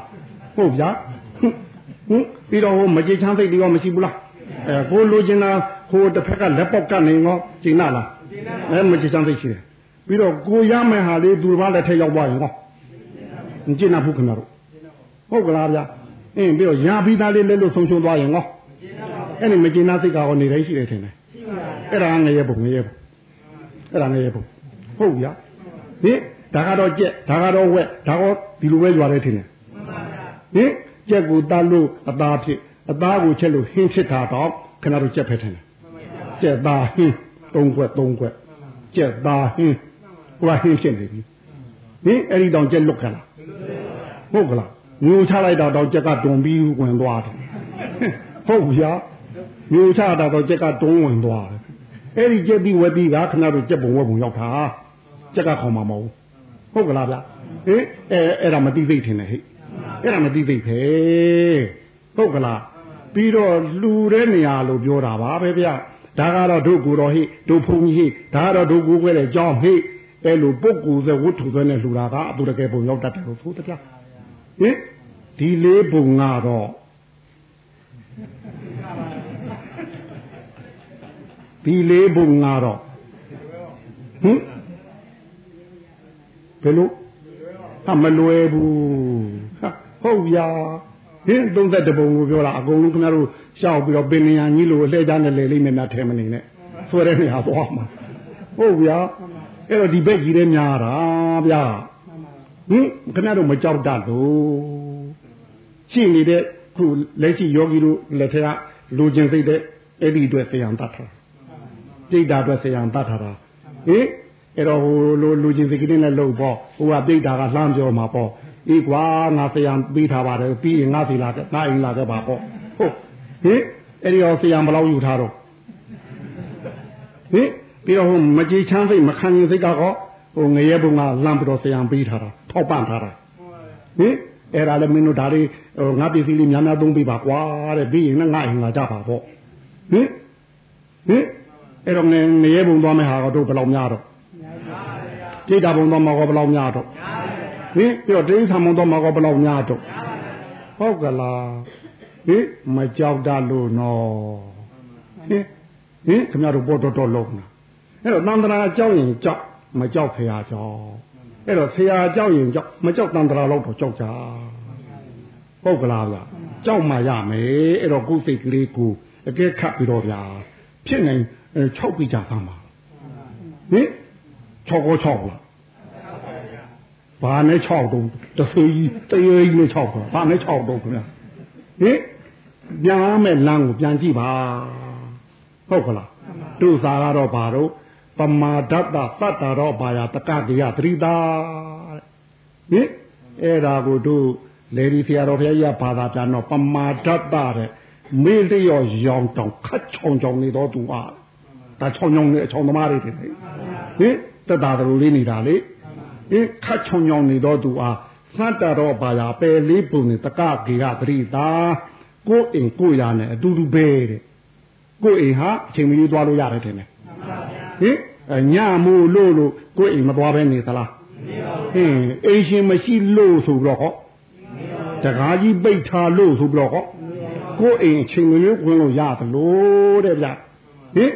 ဟုတ်ဗျာဟင်ပြီးတော့ဟိုမကြေချမ်းသိတွေရောမရှိဘူးလားအဲကိုလိုချင်တာဟိုတစ်ဖက်ကလက်ပေါက်ကနေငေါကျင်နာလားအဲမကြေချမ်းသိရှိတယ်ပြီးတော့ကိုရမယ်ဟာလေးသူတစ်ပါးလက်ထက်ရောက်သွားရင်ဟောမကျင်နာဘူးခင်ဗျားတို့ဟုတ်ကလားဗျာ အင်းပြီးတော့ရာပြီးသားလေးလဲလို့ဆုံးရှုံးသွားရင်ဟောအဲ့ဒီမကျင်နာစိတ်ကောနေတိုင်းရှိတယ်ထင်တယ်အဲ့ဒါငရဲပုံငရဲပုံအဲ့ဒါငရဲပုံဟုတ်ဗျာဟင်ဒါကတော့ကြက်ဒါကတော့ဝက်ဒါတော့ဒီလိုပဲကြွားတယ်ထင်တယ်ဟင်ကြက်ကိုတတ်လို့အသားဖြစ်အသားကိုချက်လို့ဟင်းဖြစ်တာတော့ခဏတော့ကြက်ဖက်ထင်တယ်ကြက်သားဟင်းသုံးခွက်သုံးခွက်ကြက်သားဟင်းဟိုကဟင်းဖြစ်နေပြီဟင်အဲ့ဒီတောင်ကြက်လွတ်ခလားဟုတ်ကလား မျိုးချလိုက်တော့တော့ကြက်ကတွန်ပြီးဝင်သွားတယ်ဟုတ်ဗျာမျိုးချတာတော့ကြက်ကတွန်းဝင်သွားတယ်အဲ့ဒီကြက်ပြီးဝက်ပြီးကခဏတော့ကြက်ပုံဝက်ပုံရောက်တာကြက်ကခေါ်မှာမဟုတ်ဟုတ်ကလားဗျဟင်အဲအဲ့ဒါမသိသိထင်တယ်ဟဲ့အဲ့ဒါမသိသိပဲဟုတ်ကလားပြီးတော့လှူတဲ့နေရာလို့ပြောတာပါပဲဗျဒါကတော့တို့ကိုတော်ဟိတို့ဖုန်ကြီးဟိဒါကတော့တို့ကိုခွဲတဲ့ကြောင်းဟိအဲ့လိုပုဂ္ဂိုလ်စဝတ္ထုစနဲ့လှူတာကအတူတကယ်ပုံရောက်တတ်တယ်လို့ဆိုတပြ ဟင်ဒီလေးပုံကတော့ဒီလေးပုံကတော့ဟင်ဘယ်လိုဟာမလွယ်ဘူးဟုတ်ဗျာဟင်32ပုံကိုပြောတာအကုန်လုံးခင်ဗျားတို့ရှောက်ပြီးတော့ပင်နေရကြီးလို့လှည့်ကြနဲ့လေလိမ့်မယ်များထဲမနေနဲ့ဆိုတဲ့နေရာသွားမှာဟုတ်ဗျာအဲ့တော့ဒီဘက်ကြီးလည်းများတာဗျာ ဟင်ခင်ဗျားတို့မကြောက်တတ်လို့ရှိနေတဲ့ခုလက်ရှိယောဂီတို့လက်ထက်ကလူကျင်စိတ်တဲ့အဲ့ဒီအတွက်ဆရာတတ်တာပြိတ္တာအတွက်ဆရာတတ်တာဟင်အဲ့တော့ဟိုလိုလူကျင်စိတ်ကလေးနဲ့လှုပ်ပေါ့ဟိုကပြိတ္တာကလှမ်းပြောမှာပေါ့အေးကွာငါဆရာပေးထားပါတယ်ပြီးရင်ငါစီလာတဲ့ငါအိမ်လာခဲ့ပါပေါ့ဟုတ်ဟင်အဲ့ဒီတော့ဆရာဘယ်လောက်ယူထားတော့ဟင်ပြီးတော့ဟိုမကြည်ချမ်းစိတ်မခံရင်စိတ်ကတော့ဟိုငရဲဘုံကလမ်းပြီးတော့ဆရာပေးထားတာ ထောက်ပံ့ထားတာဟင်အဲ့ဒါလည်းမင်းတို့ဒါလေးဟိုငါပစ္စည်းလေးများများသုံးပေးပါကွာတဲ့ပြီးရင်လည်းငါအိမ်လာကြပါပေါ့ဟင်ဟင်အဲ့တော့ငရဲဘုံသွားမယ့်ဟာကတော့ဘယ်လောက်များတော့ပြိတ္တာဘုံသွားမှာကဘယ်လောက်များတော့ဟင်ပြီးတော့တိဋ္ဌာမုံတော့မှာကဘယ်လောက်များတော့ဟုတ်ကလားဟင်မကြောက်တလို့နော်ဟင်ဟင်ခင်ဗျားတို့ပေါ်တော်တော်လုံးနာအဲ့တော့တန်ត្រာကြောက်ရင်ကြောက်မကြောက်ဖရာကြောက် အဲ့တော့ဖရာကြောက်ရင်ကြောက်မကြောက်တန်ត្រာလောက်တော့ကြောက်ကြဟုတ်ကလားဗျာကြောက်မှရမယ်အဲ့တော့ကိုယ်စိတ်ကလေးကိုအကဲခတ်ပြီးတော့ဗျာဖြစ်နိုင်6ပြီးကြသမ်းပါဟင်6ကို6လားဘာနဲ့6တုံးတဆွေးကြီးတရေကြီးနဲ့6တုံးဘာနဲ့6တုံးခင်ဗျာဟင်ပြန်မဲ့လမ်းကိုပြန်ကြည့်ပါဟုတ်ကလားတို့စာကတော့ဘာတော့ ပမာဒတ္တတတ္တရောဘာယာတကတိယသတိတာဟင်အဲ့ဒါကိုတို့လေဒီဆရာတော်ဘုရားကြီးကဘာသာပြန်တော့ပမာဒတ္တတဲ့မေးလျော်ရောင်တောင်ခတ်ချောင်ချောင်နေတော့သူဟာဒါချောင်ချောင်နေအချောင်သမားတွေတင်ဟင်တက်တာတော်လေးနေတာလေဟင်ခတ်ချောင်ချောင်နေတော့သူဟာစတ်တတော့ဘာယာပယ်လေးပုံနေတကကေကသတိတာကိုယ်အိမ်ကိုယ်ရနဲ့အတူတူပဲတဲ့ကိုယ်အိမ်ဟာအချိန်မီသွားလို့ရတယ်တင်တယ် ဟင်ညမို့လို့လို့ကိုယ်အိမ်မသွားပဲနေသလားဟင်အိမ်ရှင်မရှိလို့ဆိုပြီးတော့ဟောတကားကြီးပိတ်ထားလို့ဆိုပြီးတော့ဟောကိုယ်အိမ်အချိန်မီဝင်လို့ရသလိုတဲ့ဗျဟင်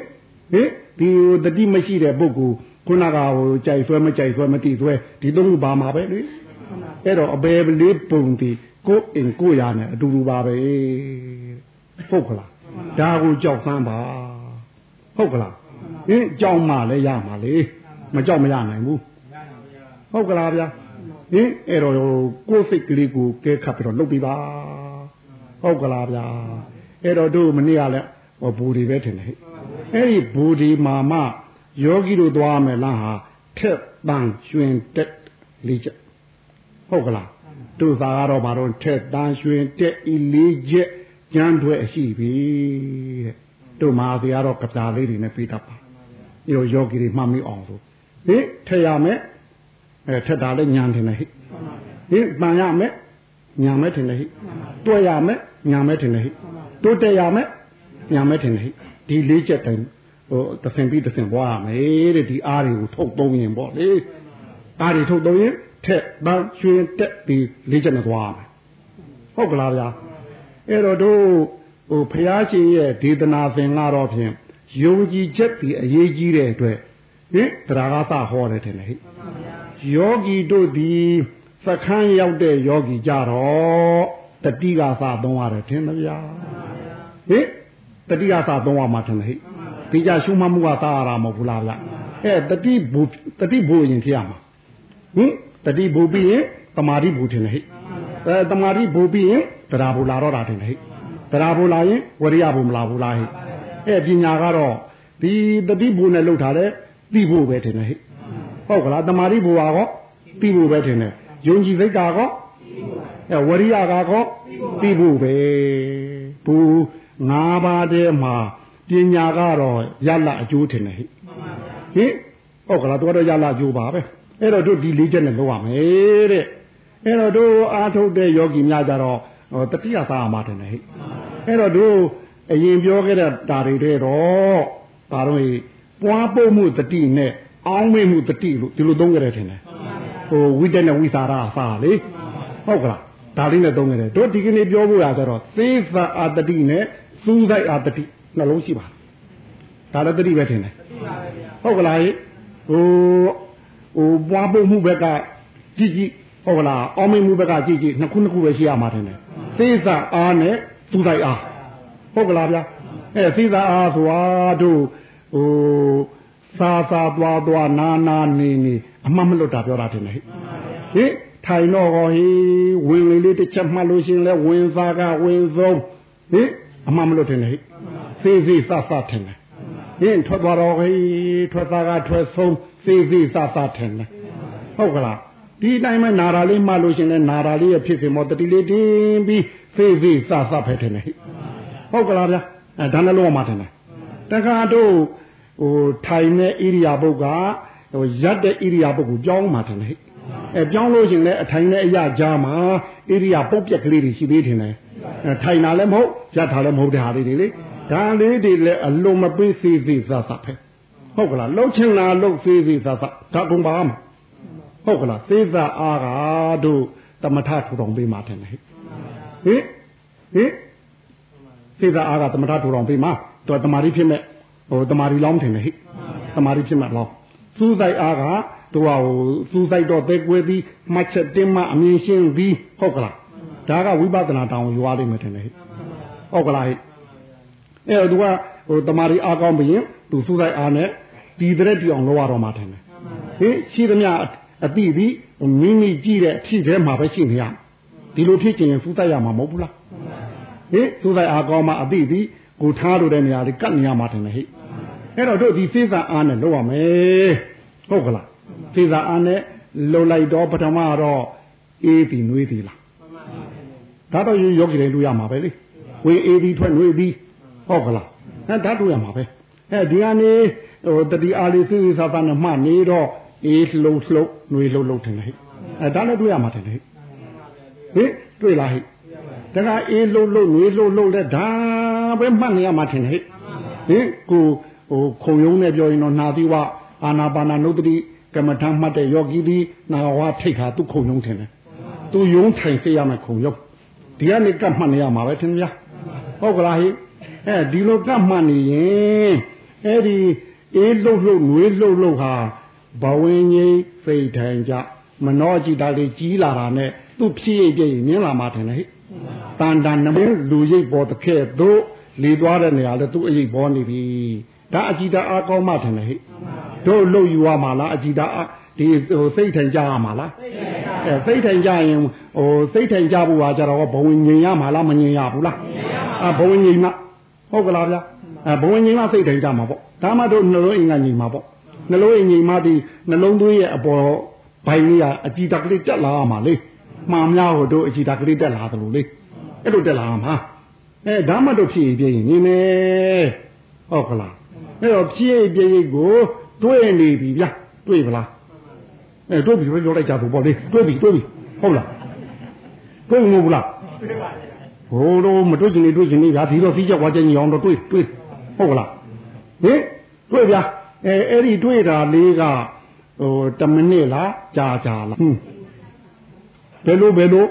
ဟင်ဒီတတိမရှိတဲ့ပုဂ္ဂိုလ်ခုနကဟိုကြိုက်ဆွဲမကြိုက်ဆွဲမတိဆွဲဒီသုံးခုပါမှာပဲလေအဲ့တော့အပေလေးပုံတီကိုယ်အိမ်ကိုယ်ရနဲ့အတူတူပါပဲဟုတ်ကလားဒါကိုကြောက်ဆန်းပါဟုတ်ကလား ဟင်ကြောက်မှလည်းရမှာလေမကြောက်မရနိုင်ဘူးဟုတ်ကလားဗျာဟင်အဲ့တော့ကိုယ်စိတ်ကလေးကိုကဲခတ်ပြီးတော့လုပ်ပြီးပါဟုတ်ကလားဗျာအဲ့တော့တို့မနေ့ကလည်းဘူဒီပဲထင်တယ်ဟဲ့အဲ့ဒီဘူဒီမာမယောဂီတို့သွားမယ်လားဟာထက်တန်ရွှင်တက်လေးချက်ဟုတ်ကလားတို့သာကတော့ဘာတော့ထက်တန်ရွှင်တက်ဤလေးချက်ကျမ်းတွေအရှိပြီတဲ့တို့မှာဆရာတော့ကတာလေးတွေနဲ့ပြေးတတ်ပါ ယောယောဂီတွေမှတ်မိအောင်ဆိုဟင်ထက်ရမယ်အဲထက်တာလည်းညံတယ်ဟိဟင်ပန်ရမယ်ညာမဲထင်တယ်ဟိတွဲရမယ်ညာမဲထင်တယ်ဟိတိုးတက်ရမယ်ညာမဲထင်တယ်ဟိဒီလေးချက်တိုင်ဟိုတဆင်ပြီးတဆင်ပွားရမယ်တဲ့ဒီအားတွေကိုထုတ်သုံးရင်ပေါ့လေအားတွေထုတ်သုံးရင်ထက်ပန်းရွှင်တက်ပြီးလေးချက်နဲ့သွားရမယ်ဟုတ်ကလားဗျာအဲ့တော့တို့ဟိုဖရာရှင်ရဲ့ဒေသနာသင်ကတော့ဖြင့် ယုံကြည်ချက်ဒီအရေးကြီးတဲ့အတွက်ဟင်တရားကားသဟောတယ်ထင်တယ်ဟိယောဂီတို့ဒီစခန်းရောက်တဲ့ယောဂီကြတော့တတိကသာသုံးရတယ်ထင်မဗျာဟင်တတိကသာသုံးရမှာထင်တယ်ဟိဒီကြရှုမှတ်မှုကသာရတာမဟုတ်ဘူးလားဗျအဲတတိဘူတတိဘူရင်ဖြစ်ရမှာဟင်တတိဘူပြီးရင်တမာတိဘူထင်တယ်ဟိအဲတမာတိဘူပြီးရင်တရားဘူလာတော့တာထင်တယ်ဟိတရားဘူလာရင်ဝရိယဘူမလာဘူးလားဟိ အဲပညာကတော့ဒီတတိဘူနဲ့လှုပ်ထားတဲ့သိဖို့ပဲထင်တယ်ဟိဟုတ်ကလားတမာတိဘူကတော့သိဖို့ပဲထင်တယ်ယုံကြည်စိတ်ကတော့အဲဝရိယကတော့သိဖို့ပဲဘူငါးပါးတည်းမှာပညာကတော့ရလအကျိုးထင်တယ်ဟိဟင်ဟုတ်ကလားတော့ရလအကျိုးပါပဲအဲ့တော့တို့ဒီလေးချက်နဲ့လုပ်ရမယ်တဲ့အဲ့တော့တို့အာထုတ်တဲ့ယောဂီများကြတော့တတိယသာအမထင်တယ်ဟိအဲ့တော့တို့ အရင်ပြောခဲ့တဲ့ဓာရီတဲ့တော့ဘာလို့ပွားပုတ်မှုတတိနဲ့အောင်းမေ့မှုတတိလို့ဒီလိုသုံးကြတယ်ထင်တယ်ဟိုဝိတက်နဲ့ဝိသရာအစာလေဟုတ်ကလားဒါလေးနဲ့သုံးကြတယ်တို့ဒီကနေ့ပြောဖို့ရဆိုတော့သေသာအတတိနဲ့စူးစိုက်အတတိနှလုံးရှိပါဒါလည်းတတိပဲထင်တယ်ဟုတ်ကလားဟိုဟိုပွားပုတ်မှုဘက်ကကြည့်ကြည့်ဟုတ်ကလားအောင်းမေ့မှုဘက်ကကြည့်ကြည့်နှစ်ခုနှစ်ခုပဲရှိရမှာထင်တယ်သေသာအားနဲ့စူးစိုက်အား ဟုတ်ကလားဗျာအဲသေသာအားဆိုတာတို့ဟိုစာစာသွားသွားနာနာနေနေအမှတ်မလွတ်တာပြောတာတင်လေဟိထိုင်တော့ဟောဟိဝင်ဝင်လေးတစ်ချက်မှတ်လို့ရှင်လဲဝင်စားကဝင်ဆုံးဟိအမှတ်မလွတ်တင်လေဟိစေးစေးဆဆထင်တယ်ဟင်ထွက်သွားတော့ဟိထွက်သားကထွက်ဆုံးစေးစေးဆဆထင်တယ်ဟုတ်ကလားဒီတိုင်းမဲ့နာရာလေးမှလို့ရှင်လဲနာရာလေးရဲ့ဖြစ်စဉ်မောတတိလေးတင်းပြီးစေးစေးဆဆဖက်ထင်တယ်ဟိ ဟုတ်ကလားဗျာအဲဒါနဲ့လုံးဝမှထင်တယ်တခါတို့ဟိုထိုင်တဲ့ဣရိယာပုတ်ကဟိုရက်တဲ့ဣရိယာပုတ်ကိုပြောင်းမှထင်တယ်အဲပြောင်းလို့ရှင်လဲအထိုင်နဲ့အရာကြားမှာဣရိယာပုတ်ပြက်ကလေးတွေရှိသေးတယ်အဲထိုင်တာလည်းမဟုတ်ရက်တာလည်းမဟုတ်တဲ့ဟာလေးတွေလေဒါလေးတွေလည်းအလုံးမပေးသေးသေးသသဖက်ဟုတ်ကလားလှုပ်ချင်တာလှုပ်သေးသေးသသဒါကုန်ပါမှာဟုတ်ကလားသေသအားကတို့တမထထူတော်ပေးမှထင်တယ်ဟင်ဟ င်သေသအားကတမထထူတော်ပေးမှတော့တမာရီဖြစ်မဲ့ဟိုတမာရီလောင်းထင်တယ်ဟိတမာရီဖြစ်မဲ့လောင်းစူးစိုက်အားကတို့ဟာဟိုစူးစိုက်တော့သက်ကွေးပြီးမှတ်ချက်တင်းမှအမြင်ရှင်းပြီးဟုတ်ကလားဒါကဝိပဿနာတောင်ရွာလိမ့်မယ်ထင်တယ်ဟိဟုတ်ကလားဟိအဲ့တော့သူကဟိုတမာရီအားကောင်းပြီးရင်သူစူးစိုက်အားနဲ့ဒီတဲ့တီအောင်လောက်ရတော့မှထင်တယ်ဟိရှိသမျှအတိပြီးမိမိကြည့်တဲ့အထီထဲမှာပဲရှိနေရဒီလိုဖြစ်ကျင်ရင်စူးစိုက်ရမှာမဟုတ်ဘူးလား ဟိစူးစိုက်အားကောင်းမှအတိပြီးကိုထားလို့တဲ့နေရာလေးကတ်နေရမှာထင်တယ်ဟိအဲ့တော့တို့ဒီစေစာအားနဲ့လောက်ရမယ်ဟုတ်ကလားစေစာအားနဲ့လှုပ်လိုက်တော့ပထမတော့အေးပြီးနှွေးပြီးလားဒါတော့ယောဂီတွေလူရမှာပဲလေဝေအေးပြီးထွက်နှွေးပြီးဟုတ်ကလားအဲဒါတို့ရမှာပဲအဲဒီကနေဟိုတတိအားလေးစေစာသားနဲ့မှနေတော့အေးလှုပ်လှုပ်နှွေးလှုပ်လှုပ်ထင်တယ်ဟိအဲဒါလည်းတွေ့ရမှာထင်တယ်ဟိတွေ့လားဟိ တခါအေးလှုပ်လှုပ်နှွေးလှုပ်လှုပ်လဲဒါပဲမှတ်နေရမှာထင်တယ်ဟိဟင်ကိုဟိုခုံယုံနဲ့ပြောရင်တော့နာသီဝအာနာပါနာနုတ္တိကမ္မထမ်းမှတ်တဲ့ယောဂီဒီနာဝါထိတ်ခါသူခုံယုံထင်တယ်သူယုံထိုင်စေရမယ်ခုံယုံဒီကနေကတ်မှတ်နေရမှာပဲထင်ဗျာဟုတ်ကလားဟိအဲဒီလိုကတ်မှတ်နေရင်အဲ့ဒီအေးလှုပ်လှုပ်နှွေးလှုပ်လှုပ်ဟာဘဝင်ကြီးစိတ်ထိုင်ကြမနှောကြည့်တာလေးကြီးလာတာနဲ့သူ့ဖြစ်ရပြည့်မြင်လာမှထင်တယ်ဟိ တန်တန်နမလူရိပ်ပေါ်တစ်ခဲတို့လေသွားတဲ့နေရာလဲသူ့အရေးပေါ်နေပြီဒါအကြည်တာအားကောင်းမှထင်တယ်ဟိတို့လှုပ်ယူရမှာလားအကြည်တာဒီဟိုစိတ်ထိုင်ကြရမှာလားအဲစိတ်ထိုင်ကြရင်ဟိုစိတ်ထိုင်ကြဖို့ဟာကြတော့ဘဝင်ငြိမ်ရမှာလားမငြိမ်ရဘူးလားအဘဝင်ငြိမ်မှဟုတ်ကလားဗျာအဘဝင်ငြိမ်မှစိတ်ထိုင်ကြမှာပေါ့ဒါမှတို့နှလုံးအင်္ဂါငြိမ်မှာပေါ့နှလုံးအိမ်ကြီးမှဒီနှလုံးသွေးရဲ့အပေါ်ဘိုင်းကြီးကအကြည်တက်ကလေးတက်လာမှာလေ မှားများဟိုတို့အကြည်တက်ကလေးတက်လာသလိုလေအဲ့လိုတက်လာမှာအဲဒါမှတော့ဖြစ်ပြရင်နေမယ်ဟုတ်ကလားအဲ့တော့ဖြစ်ပြရင်ကိုတွေးနေပြီဗျာတွေးပလားအဲတွေးပြီပြောလိုက်ကြတော့ပေါ့လေတွေးပြီတွေးပြီဟုတ်လားတွေးမဟုတ်ဘူးလားတွေးပါဘိုးတို့မတွေးချင်နေတွေးချင်နေဗျာဒီတော့စီးချက်ဝါချက်ညီအောင်တော့တွေးတွေးဟုတ်ကလားဟင်တွေးဗျာအဲအဲ့ဒီတွေးတာလေးကဟို10မိနစ်လားကြာကြာလားဟွန်း ဘယ်လိုဘယ်လို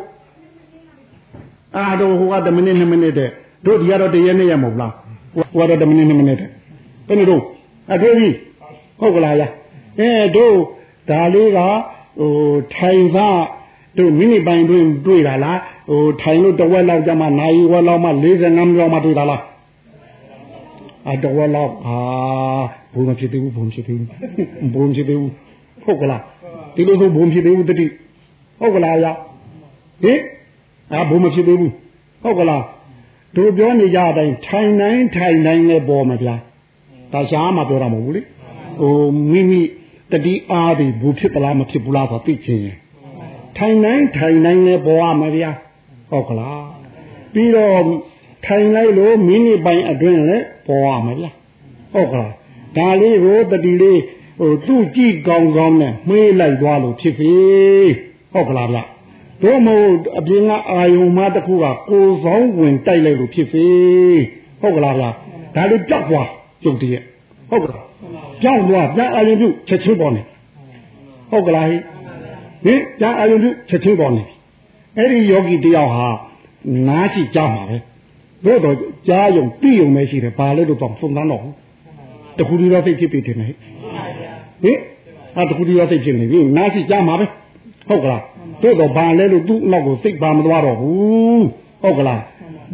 အာတော့ဟိုက10မိနစ်2မိနစ်တဲ့တို့ဒီကတော့တရက်နဲ့ရမဟုတ်လားဟိုကတော့10မိနစ်2မိနစ်တဲ့ဘယ်လိုတို့အတွေ့ပြီဟုတ်ကလားဗျာအဲတို့ဒါလေးကဟိုထိုင်သားတို့မိနစ်ပိုင်းတွင်တွေ့တာလားဟိုထိုင်လို့တဝက်လောက်ကြမှာနိုင်ဝက်လောက်မှ45မိနစ်လောက်မှတွေ့တာလားအတဝက်လောက်ဟာဘုံမဖြစ်သေးဘူးဘုံဖြစ်သေးဘူးဘုံဖြစ်သေးဘူးဟုတ်ကလားဒီလိုဆိုဘုံဖြစ်သေးဘူးတတိ ဟုတ်ကလားရဟင်အာဘုံမဖြစ်သေးဘူးဟုတ်ကလားတို့ပြောနေကြအတိုင်းထိုင်တိုင်းထိုင်တိုင်းလည်းပေါ်မှာဗျာဒါရှားမှပြောတာမဟုတ်ဘူးလေဟိုမိမိတတိအားဒီဘူးဖြစ်ပလားမဖြစ်ဘူးလားဆိုသိချင်းရင်ထိုင်တိုင်းထိုင်တိုင်းလည်းပေါ်ရမှာဗျာဟုတ်ကလားပြီးတော့ထိုင်လိုက်လို့မိနစ်ပိုင်းအတွင်းလည်းပေါ်ရမှာဗျာဟုတ်ကလားဒါလေးကိုတတိလေးဟိုသူ့ကြည့်ကောင်းကောင်းနဲ့မှေးလိုက်သွားလို့ဖြစ်ပြီ ဟုတ်ကလားဗျတို့မဟုတ်အပြင်ကအာယုံမတစ်ခုကကိုယ်ဆောင်ဝင်တိုက်လိုက်လို့ဖြစ်ပြီဟုတ်ကလားဗျဒါလေးကြောက်သွားကျုပ်တည်းဟုတ်ကလားကြောက်သွားပြန်အာယုံပြုချက်ချင်းပေါ်နေဟုတ်ကလားဟင်ပြန်အာယုံပြုချက်ချင်းပေါ်နေအဲ့ဒီယောဂီတယောက်ဟာနားရှိကြောက်မှာပဲတို့တော့ကြားယုံသိယုံပဲရှိတယ်ဘာလို့တော့သုံးသန်းတော့တခုတည်းတော့သိဖြစ်ပြီတင်နေဟင်အဲတခုတည်းတော့သိဖြစ်နေပြီနားရှိကြားမှာပဲ ဟုတ်ကလားတို့တော့ဘာလဲလို့သူ့နောက်ကိုစိတ်ပါမသွားတော့ဘူးဟုတ်ကလား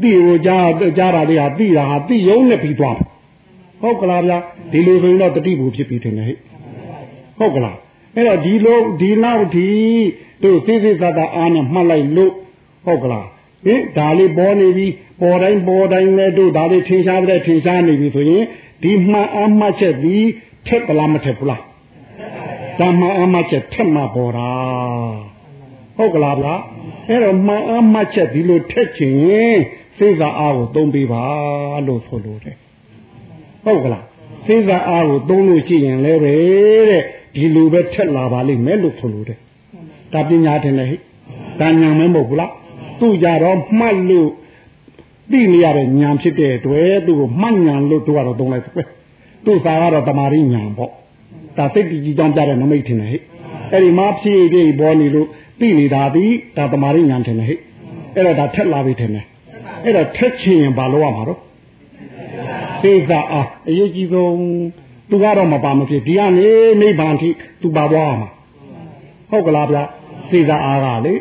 တိကိုကြားကြားတာလေးဟာတိတာဟာတိယုံနဲ့ပြီးသွားဟုတ်ကလားဗျာဒီလိုဆိုရင်တော့တတိဘူဖြစ်ပြီးတယ်ဟဲ့ဟုတ်ကလားအဲ့တော့ဒီလိုဒီနောက်ဒီတို့စိစိသတာအားနဲ့မှတ်လိုက်လို့ဟုတ်ကလားဟင်ဒါလေးပေါ်နေပြီပေါ်တိုင်းပေါ်တိုင်းလည်းတို့ဒါလေးထင်ရှားတဲ့ထင်ရှားနေပြီဆိုရင်ဒီမှန်အားမှတ်ချက်ဒီထက်ပလားမထက်ဘူးလား ဓမ္မအားမှတ်ချက်ထက်မှပေါ်တာဟုတ်ကလားဗျာအဲ့တော့မှန်အားမှတ်ချက်ဒီလိုထက်ချင်စိတ်ကအားကိုသုံးပေးပါလို့ဆိုလို့တယ်ဟုတ်ကလားစိတ်ကအားကိုသုံးလို့ရှိရင်လည်းပဲတဲ့ဒီလိုပဲထက်လာပါလိမ့်မယ်လို့ဆိုလို့တယ်ဒါပညာတင်လေဟိဒါညာမဲမဟုတ်ဘူးလားသူ့ကြတော့မှတ်လို့သိနေရတဲ့ညာဖြစ်တဲ့အတွက်သူ့ကိုမှတ်ညာလို့သူကတော့သုံးလိုက်ကွယ်သူ့စာကတော့တမာရီညာပေါ့ ဒါစိတ်ကြည်ကြည်ကြောင်းပြတဲ့နမိတ်ထင်တယ်ဟိအဲ့ဒီမှာဖြည့်ပြည့်ပေါ်နေလို့သိနေတာဒီဒါတမာရိညာထင်တယ်ဟဲ့အဲ့တော့ဒါထက်လာပြီထင်တယ်အဲ့တော့ထက်ချင်ရင်ဘာလို့ရမှာတော့သိသာအားအရေးကြီးဆုံးသူကတော့မပါမဖြစ်ဒီကနေနိဗ္ဗာန်ထိသူပါသွားရမှာဟုတ်ကလားဗျသိသာအားကလေ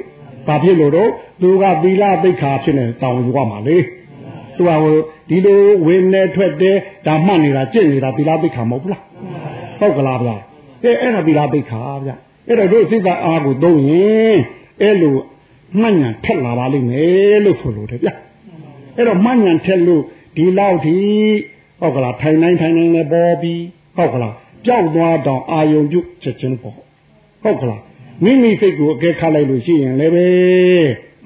ဘာဖြစ်လို့တော့သူကသီလသိက္ခာဖြစ်နေတောင်းယူရမှာလေသူကဟိုဒီလိုဝင်နေထွက်တယ်ဒါမှတ်နေတာကြင့်နေတာသီလသိက္ခာမဟုတ်ဘူးလား ဟုတ်ကလားဗျအဲအဲ့ဒါသီလသိက္ခာဗျအဲ့တော့တို့စိတ်သားအားကိုသုံးရင်အဲ့လိုမှန်ညာထက်လာပါလိမ့်မယ်လို့ဆိုလို့တယ်ဗျအဲ့တော့မှန်ညာထက်လို့ဒီလောက်ထိဟုတ်ကလားထိုင်တိုင်းထိုင်တိုင်းလည်းပေါ်ပြီးဟုတ်ကလားကြောက်သွားတော့အာယုံပြုချက်ချင်းပေါ့ဟုတ်ကလားမိမိစိတ်ကိုအကဲခတ်လိုက်လို့ရှိရင်လည်းပဲ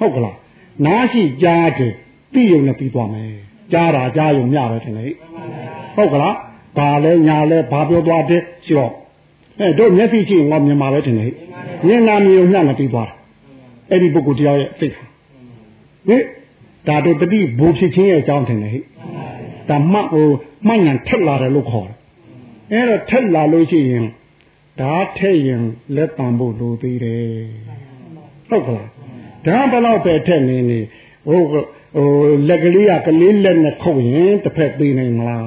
ဟုတ်ကလားနားရှိကြားတယ်ပြီးရုံနဲ့ပြီးသွားမယ်ကြားတာကြားရုံမျှပဲထင်လေဟုတ်ကလား ဘာလဲညာလဲဘာပြောသွားတယ်ရှိတော့အဲတို့မျက်စိကြည့်ငေါမြင်မှာပဲတင်လေမြင်နာမြင်ညနဲ့ပြီးသွားတာအဲ့ဒီပုဂ္ဂိုလ်တရားရဲ့စိတ်ဟာဟိဒါတို့တတိဘူဖြစ်ခြင်းရဲ့အကြောင်းတင်လေဟိဒါမှဟိုမှညာထက်လာတယ်လို့ခေါ်တယ်အဲ့တော့ထက်လာလို့ရှိရင်ဒါထက်ရင်လက်တံဖို့လိုသေးတယ်ဟုတ်ကလားဒါဘယ်တော့ပဲထက်နေနေဟိုဟိုလက်ကလေးကကလေးလက်နဲ့ခုတ်ရင်တစ်ဖက်သေးနိုင်မလား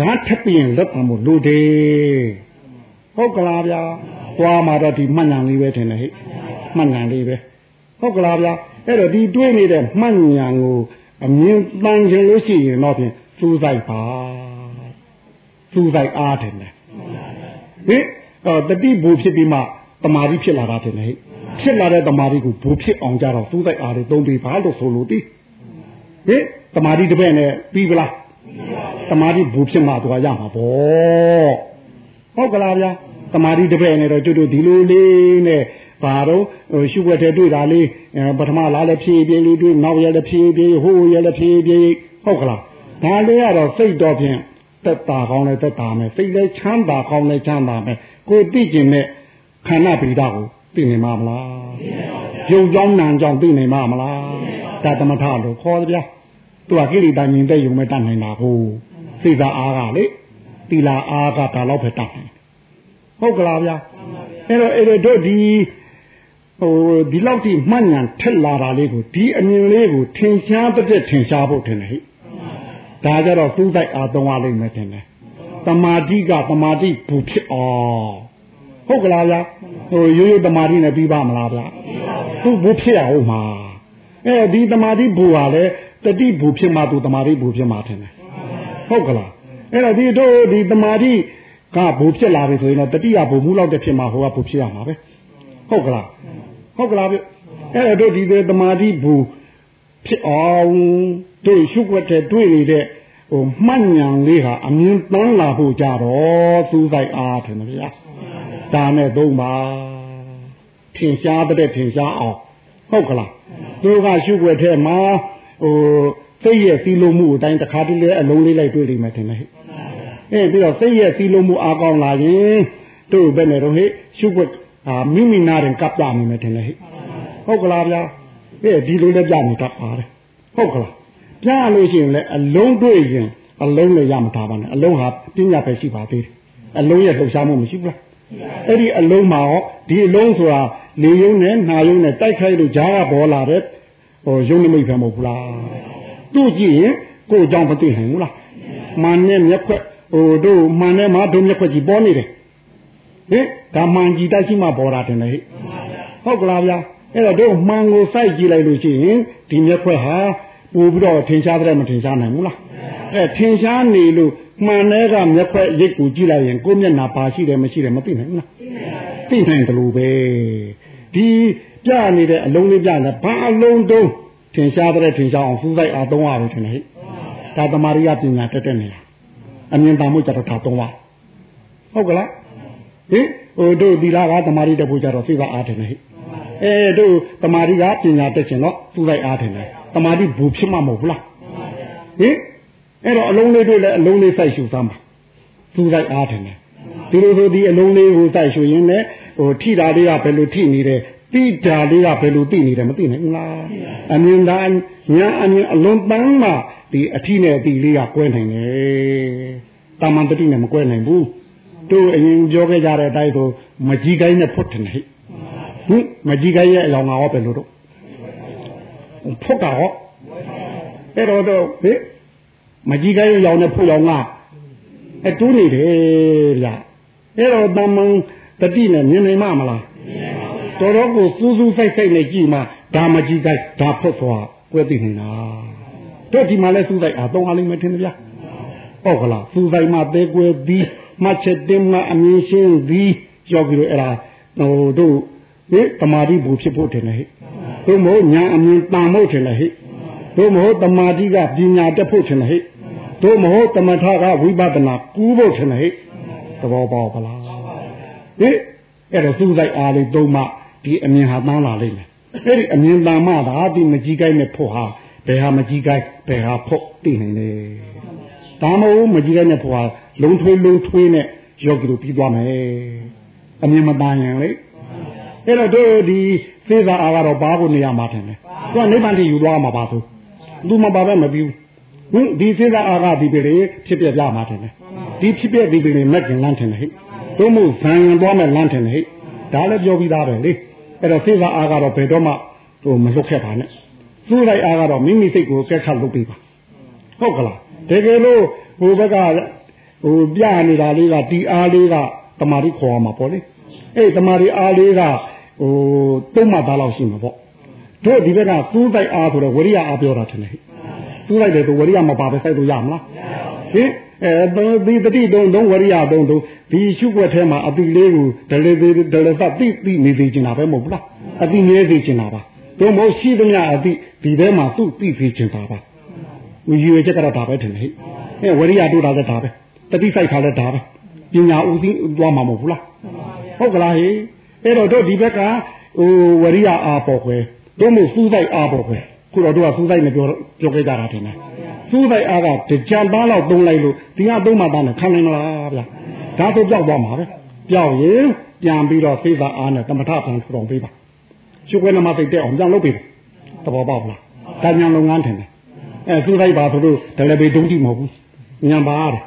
ဒါထက်ပြီးရင်လက်တံဖို့လိုတယ်ဟုတ်ကလားဗျာသွားမှာတော့ဒီမှတ်ဉာဏ်လေးပဲထင်တယ်ဟဲ့မှတ်ဉာဏ်လေးပဲဟုတ်ကလားဗျာအဲ့တော့ဒီတွေးနေတဲ့မှတ်ဉာဏ်ကိုအမြင်တန်ခြင်းလို့ရှိရင်တော့ဖြင့်စူးစိုက်ပါစူးစိုက်အားတယ်လေဟင်တော့တတိဘူဖြစ်ပြီးမှတမာတိဖြစ်လာတာတယ်လေဖြစ်လာတဲ့တမာတိကိုဘူဖြစ်အောင်ကြတော့စူးစိုက်အားတွေသုံးပြီးပါလို့ဆိုလို့တိဟင်တမာတိတစ်ပည့်နဲ့ပြီးပလား တမာတိဘူဖြစ်မှသွားရမှာပေါ့ဟဟုတ်ကလားဗျာတမာတိတပည့်နဲ့တော့ကျွတ်တို့ဒီလိုလေးနဲ့ဘာတော့ရှုွက်တဲ့တွေ့တာလေးပထမလားလည်းဖြည်းဖြည်းလေးတွေ့နောက်ရလည်းဖြည်းဖြည်းဟိုရလည်းဖြည်းဖြည်းဟုတ်ကလားဒါလေးကတော့စိတ်တော့ဖြင့်သက်တာကောင်းလဲသက်တာမယ်စိတ်လည်းချမ်းသာကောင်းလဲချမ်းသာမယ်ကိုသိကျင်တဲ့ခန္ဓာပိဒါကိုသိနေမှာမလားယုံကြောင်းနံကြောင်းသိနေမှာမလားဒါသမထလို့ခေါ်ကြဗျာ သူကကိလေသာညင်တဲ့ယုံမဲ့တတ်နိုင်တာကိုစိတ်သာအားကလေတီလာအားကဒါတော့ပဲတတ်နိုင်ဟုတ်ကလားဗျာအဲ့တော့အဲ့တော့တို့ဒီဟိုဒီလောက်ထိမှတ်ဉာဏ်ထက်လာတာလေးကိုဒီအမြင်လေးကိုထင်ရှားတဲ့ထင်ရှားဖို့ထင်တယ်ဟိဒါကြတော့သူ့တိုက်အားသုံးရလိမ့်မယ်ထင်တယ်တမာတိကတမာတိဘူဖြစ်အောင်ဟုတ်ကလားဗျာဟိုရိုးရိုးတမာတိနဲ့ပြီးပါမလားဗျာသူ့ဘူဖြစ်အောင်မှာအဲဒီတမာတိဘူဟာလေ တတိဘူဖြစ်မှသူတမာတိဘူဖြစ်မှထင်တယ်ဟုတ်ကလားအဲ့တော့ဒီတို့ဒီတမာတိကဘူဖြစ်လာပြီဆိုရင်တော့တတိယဘူမှုလောက်တဲ့ဖြစ်မှဟိုကဘူဖြစ်ရမှာပဲဟုတ်ကလားဟုတ်ကလားဗျအဲ့တော့တို့ဒီတမာတိဘူဖြစ်အောင်တို့ရှုွက်တဲ့တွေ့နေတဲ့ဟိုမှတ်ဉာဏ်လေးဟာအမြင်တန်းလာဖို့ကြတော့သူ့ဆိုင်အားထင်တယ်ဗျာဒါနဲ့သုံးပါထင်ရှားတဲ့ထင်ရှားအောင်ဟုတ်ကလားသူကရှုွက်တဲ့မှာ ဟိုစိတ်ရဲ့စီလုံးမှုအတိုင်းတစ်ခါတည်းလဲအလုံးလေးလိုက်တွေ့လိမ့်မယ်ထင်တယ်ဟဲ့အဲပြီးတော့စိတ်ရဲ့စီလုံးမှုအားကောင်းလာရင်တို့ဘယ်နဲ့တော့ဟဲ့ရှုွက်အာမိမိနာရင်ကပ်ပြနေမယ်ထင်တယ်ဟဲ့ဟုတ်ကလားဗျာအဲဒီလိုလည်းပြနေတတ်ပါတယ်ဟုတ်ကလားပြလို့ရှိရင်လည်းအလုံးတွေ့ရင်အလုံးလည်းရမှာပါနဲ့အလုံးဟာပညာပဲရှိပါသေးတယ်အလုံးရဲ့လှုပ်ရှားမှုမရှိဘူးလားအဲ့ဒီအလုံးမှာရောဒီအလုံးဆိုတာလေယုံနဲ့နှာယုံနဲ့တိုက်ခိုက်လို့ဂျားကပေါ်လာတဲ့ ဟိုယုံနမိတ်ပဲမဟုတ်ဘူးလားသူ့ကြည့်ရင်ကိုယ်အကြောင်းမသိနိုင်ဘူးလားမန်နဲ့မျက်ခွက်ဟိုတို့မန်နဲ့မှာတို့မျက်ခွက်ကြီးပေါ်နေတယ်ဟင်ဒါမှန်ကြီးတိုက်ရှိမှပေါ်တာတယ်လေဟုတ်ကလားဗျာအဲ့တော့တို့မှန်ကိုစိုက်ကြည့်လိုက်လို့ရှိရင်ဒီမျက်ခွက်ဟာပို့ပြီးတော့ထင်ရှားတဲ့မထင်ရှားနိုင်ဘူးလားအဲထင်ရှားနေလို့မှန်တဲ့ကမျက်ခွက်ရိတ်ကိုကြည့်လိုက်ရင်ကိုယ်မျက်နှာပါရှိတယ်မရှိတယ်မသိနိုင်ဘူးလားသိနိုင်တယ်လို့ပဲဒီ ပြနေတဲ့အလုံးလေးပြနေဘာအလုံးတုံးထင်ရှားတဲ့ထင်ရှားအောင်စူးစိုက်အားသုံးရလို့ထင်တယ်ဟဲ့ဒါတမာရိယပညာတက်တက်နေတာအမြင်တမ်းမှုကြတော့ဒါသုံးပါဟုတ်ကလားဟင်ဟိုတို့ဒီလားကတမာရိတက်ဖို့ကြတော့စိတ်ကအားတယ်ဟဲ့အဲတို့တမာရိကပညာတက်ချင်တော့စူးစိုက်အားတယ်တမာတိဘူဖြစ်မှာမဟုတ်ဘူးလားဟင်အဲ့တော့အလုံးလေးတို့လည်းအလုံးလေးစိုက်ရှုသမ်းပါသူစိုက်အားတယ်ဒီလိုဆိုဒီအလုံးလေးကိုစိုက်ရှုရင်းနဲ့ဟိုထိတာလေးကဘယ်လိုထိနေတယ် တိတာလေးကဘယ်လိုသိနေတယ်မသိနိုင်ဘူးလားအမြင်သားညာအမြင်အလုံးပန်းမှဒီအထိနဲ့အတိလေးကကွဲနိုင်တယ်တာမန်တတိနဲ့မကွဲနိုင်ဘူးတို့အရင်ပြောခဲ့ကြတဲ့အတိုင်းဆိုမကြီးကိုင်းနဲ့ဖွတ်တယ်ဟိဟင်မကြီးကိုင်းရဲ့အလောင်းငါဟောပဲလို့တော့ဖုတ်တာဟောအဲ့တော့တော့ဟိမကြီးကိုင်းရောင်နဲ့ဖုတ်ရောင်ကအတူးနေတယ်ဗျအဲ့တော့တမန်တတိနဲ့မြင်နိုင်မှာမလား တော်တော်ကိုစူးစူးဆိုင်ဆိုင်နဲ့ကြည့်မှဒါမကြီးကိုင်းဒါဖုတ်သွားကွဲသိနေတာတို့ဒီမှာလဲစူးဆိုင်အားသုံးအားလိမ့်မယ်ထင်တယ်ဗျဟုတ်ကလားစူးဆိုင်မှာသေးကွဲပြီးမှတ်ချက်တင်မှအမြင်ရှင်းပြီးရောက်ပြီးတော့အဲ့ဒါဟိုတို့ဟိတမာတိဘူဖြစ်ဖို့တင်တယ်ဟဲ့တို့မဟုတ်ညာအမြင်တန်ဖို့ထင်တယ်ဟဲ့တို့မဟုတ်တမာတိကပညာတက်ဖို့ထင်တယ်ဟဲ့တို့မဟုတ်တမထကဝိပဿနာကူးဖို့ထင်တယ်ဟဲ့သဘောပေါက်ပါလားဟိအဲ့တော့သူ့ဆိုင်အားလေးသုံးမှ ဒီအမြင်ဟာတန်းလာလိမ့်မယ်အဲ့ဒီအမြင်တန်မှသာဒီမကြီးကိုင်းနဲ့ဖို့ဟာဘယ်ဟာမကြီးကိုင်းဘယ်ဟာဖို့သိနိုင်တယ်ဒါမဟုတ်မကြီးကိုင်းနဲ့ဖို့ဟာလုံထွေးလုံထွေးနဲ့ယောဂီတို့ပြီးသွားမယ်အမြင်မတန်ရင်လေအဲ့တော့တို့ဒီသေသာအားကတော့ဘာကိုနေရမှာထင်တယ်သူကနိဗ္ဗာန်ထိယူသွားမှာပါသူသူမပါပဲမပြီးဘူးဟင်ဒီသေသာအားကဒီပြည်လေးဖြစ်ပြပြမှာထင်တယ်ဒီဖြစ်ပြဒီပြည်လေးမက်ကင်လန်းထင်တယ်ဟဲ့တို့မို့ဇံရင်သွားမဲ့လန်းထင်တယ်ဟဲ့ဒါလည်းပြောပြီးသားပဲလေ အဲ့တော့သေသာအားကတော့ဘယ်တော့မှဟိုမလွတ်ခဲ့ပါနဲ့သူ့လိုက်အားကတော့မိမိစိတ်ကိုကက်ခတ်လုပ်ပေးပါဟုတ်ကလားတကယ်လို့ဟိုဘက်ကဟိုပြနေတာလေးကတီအားလေးကတမာရီခေါ်ရမှာပေါ့လေအဲ့တမာရီအားလေးကဟိုသုံးမှသားလောက်ရှိမှာပေါ့တို့ဒီဘက်ကသူ့တိုက်အားဆိုတော့ဝရိယအားပြောတာထင်တယ်သူ့လိုက်တယ်ဆိုဝရိယမပါပဲစိုက်လို့ရမလားဟင် အဲဒီတတိတုံတုံဝရိယတုံတုံဒီရှုွက်ထဲမှာအတိလေးကိုဒလေသေးဒလေသတိတိနေသေးချင်တာပဲမဟုတ်ဘူးလားအတိနေသေးချင်တာပါတို့မဟုတ်ရှိသမျှအတိဒီထဲမှာသူ့သိသေးချင်တာပါဝီရွေချက်ကတော့ဒါပဲထင်တယ်ဟဲ့အဲဝရိယတို့တာလည်းဒါပဲတတိစိုက်ထားလည်းဒါပဲပညာဦးသိသွားမှာမဟုတ်ဘူးလားဟုတ်ကလားဟေအဲ့တော့တို့ဒီဘက်ကဟိုဝရိယအားပေါ်ခွဲတို့မို့စူးစိုက်အားပေါ်ခွဲခုတော့တို့ကစူးစိုက်မပြောပြောခဲ့ကြတာတင်တယ် စူးစိုက်အားကတကြံသားလောက်သုံးလိုက်လို့ဒီကသုံးမှသားနဲ့ခံနိုင်မလားဗျာဒါဆိုကြောက်သွားမှာပဲကြောက်ရင်ပြန်ပြီးတော့သိတာအားနဲ့တမထပြန်ထူတော်ပေးပါရှုခွဲနမသိတဲ့အောင်ပြန်လုပ်ပေးတယ်သဘောပေါက်လားဒါညာလုပ်ငန်းထင်တယ်အဲစူးစိုက်ပါဆိုလို့ဒလပေတုံးတိမဟုတ်ဘူးညာပါတယ်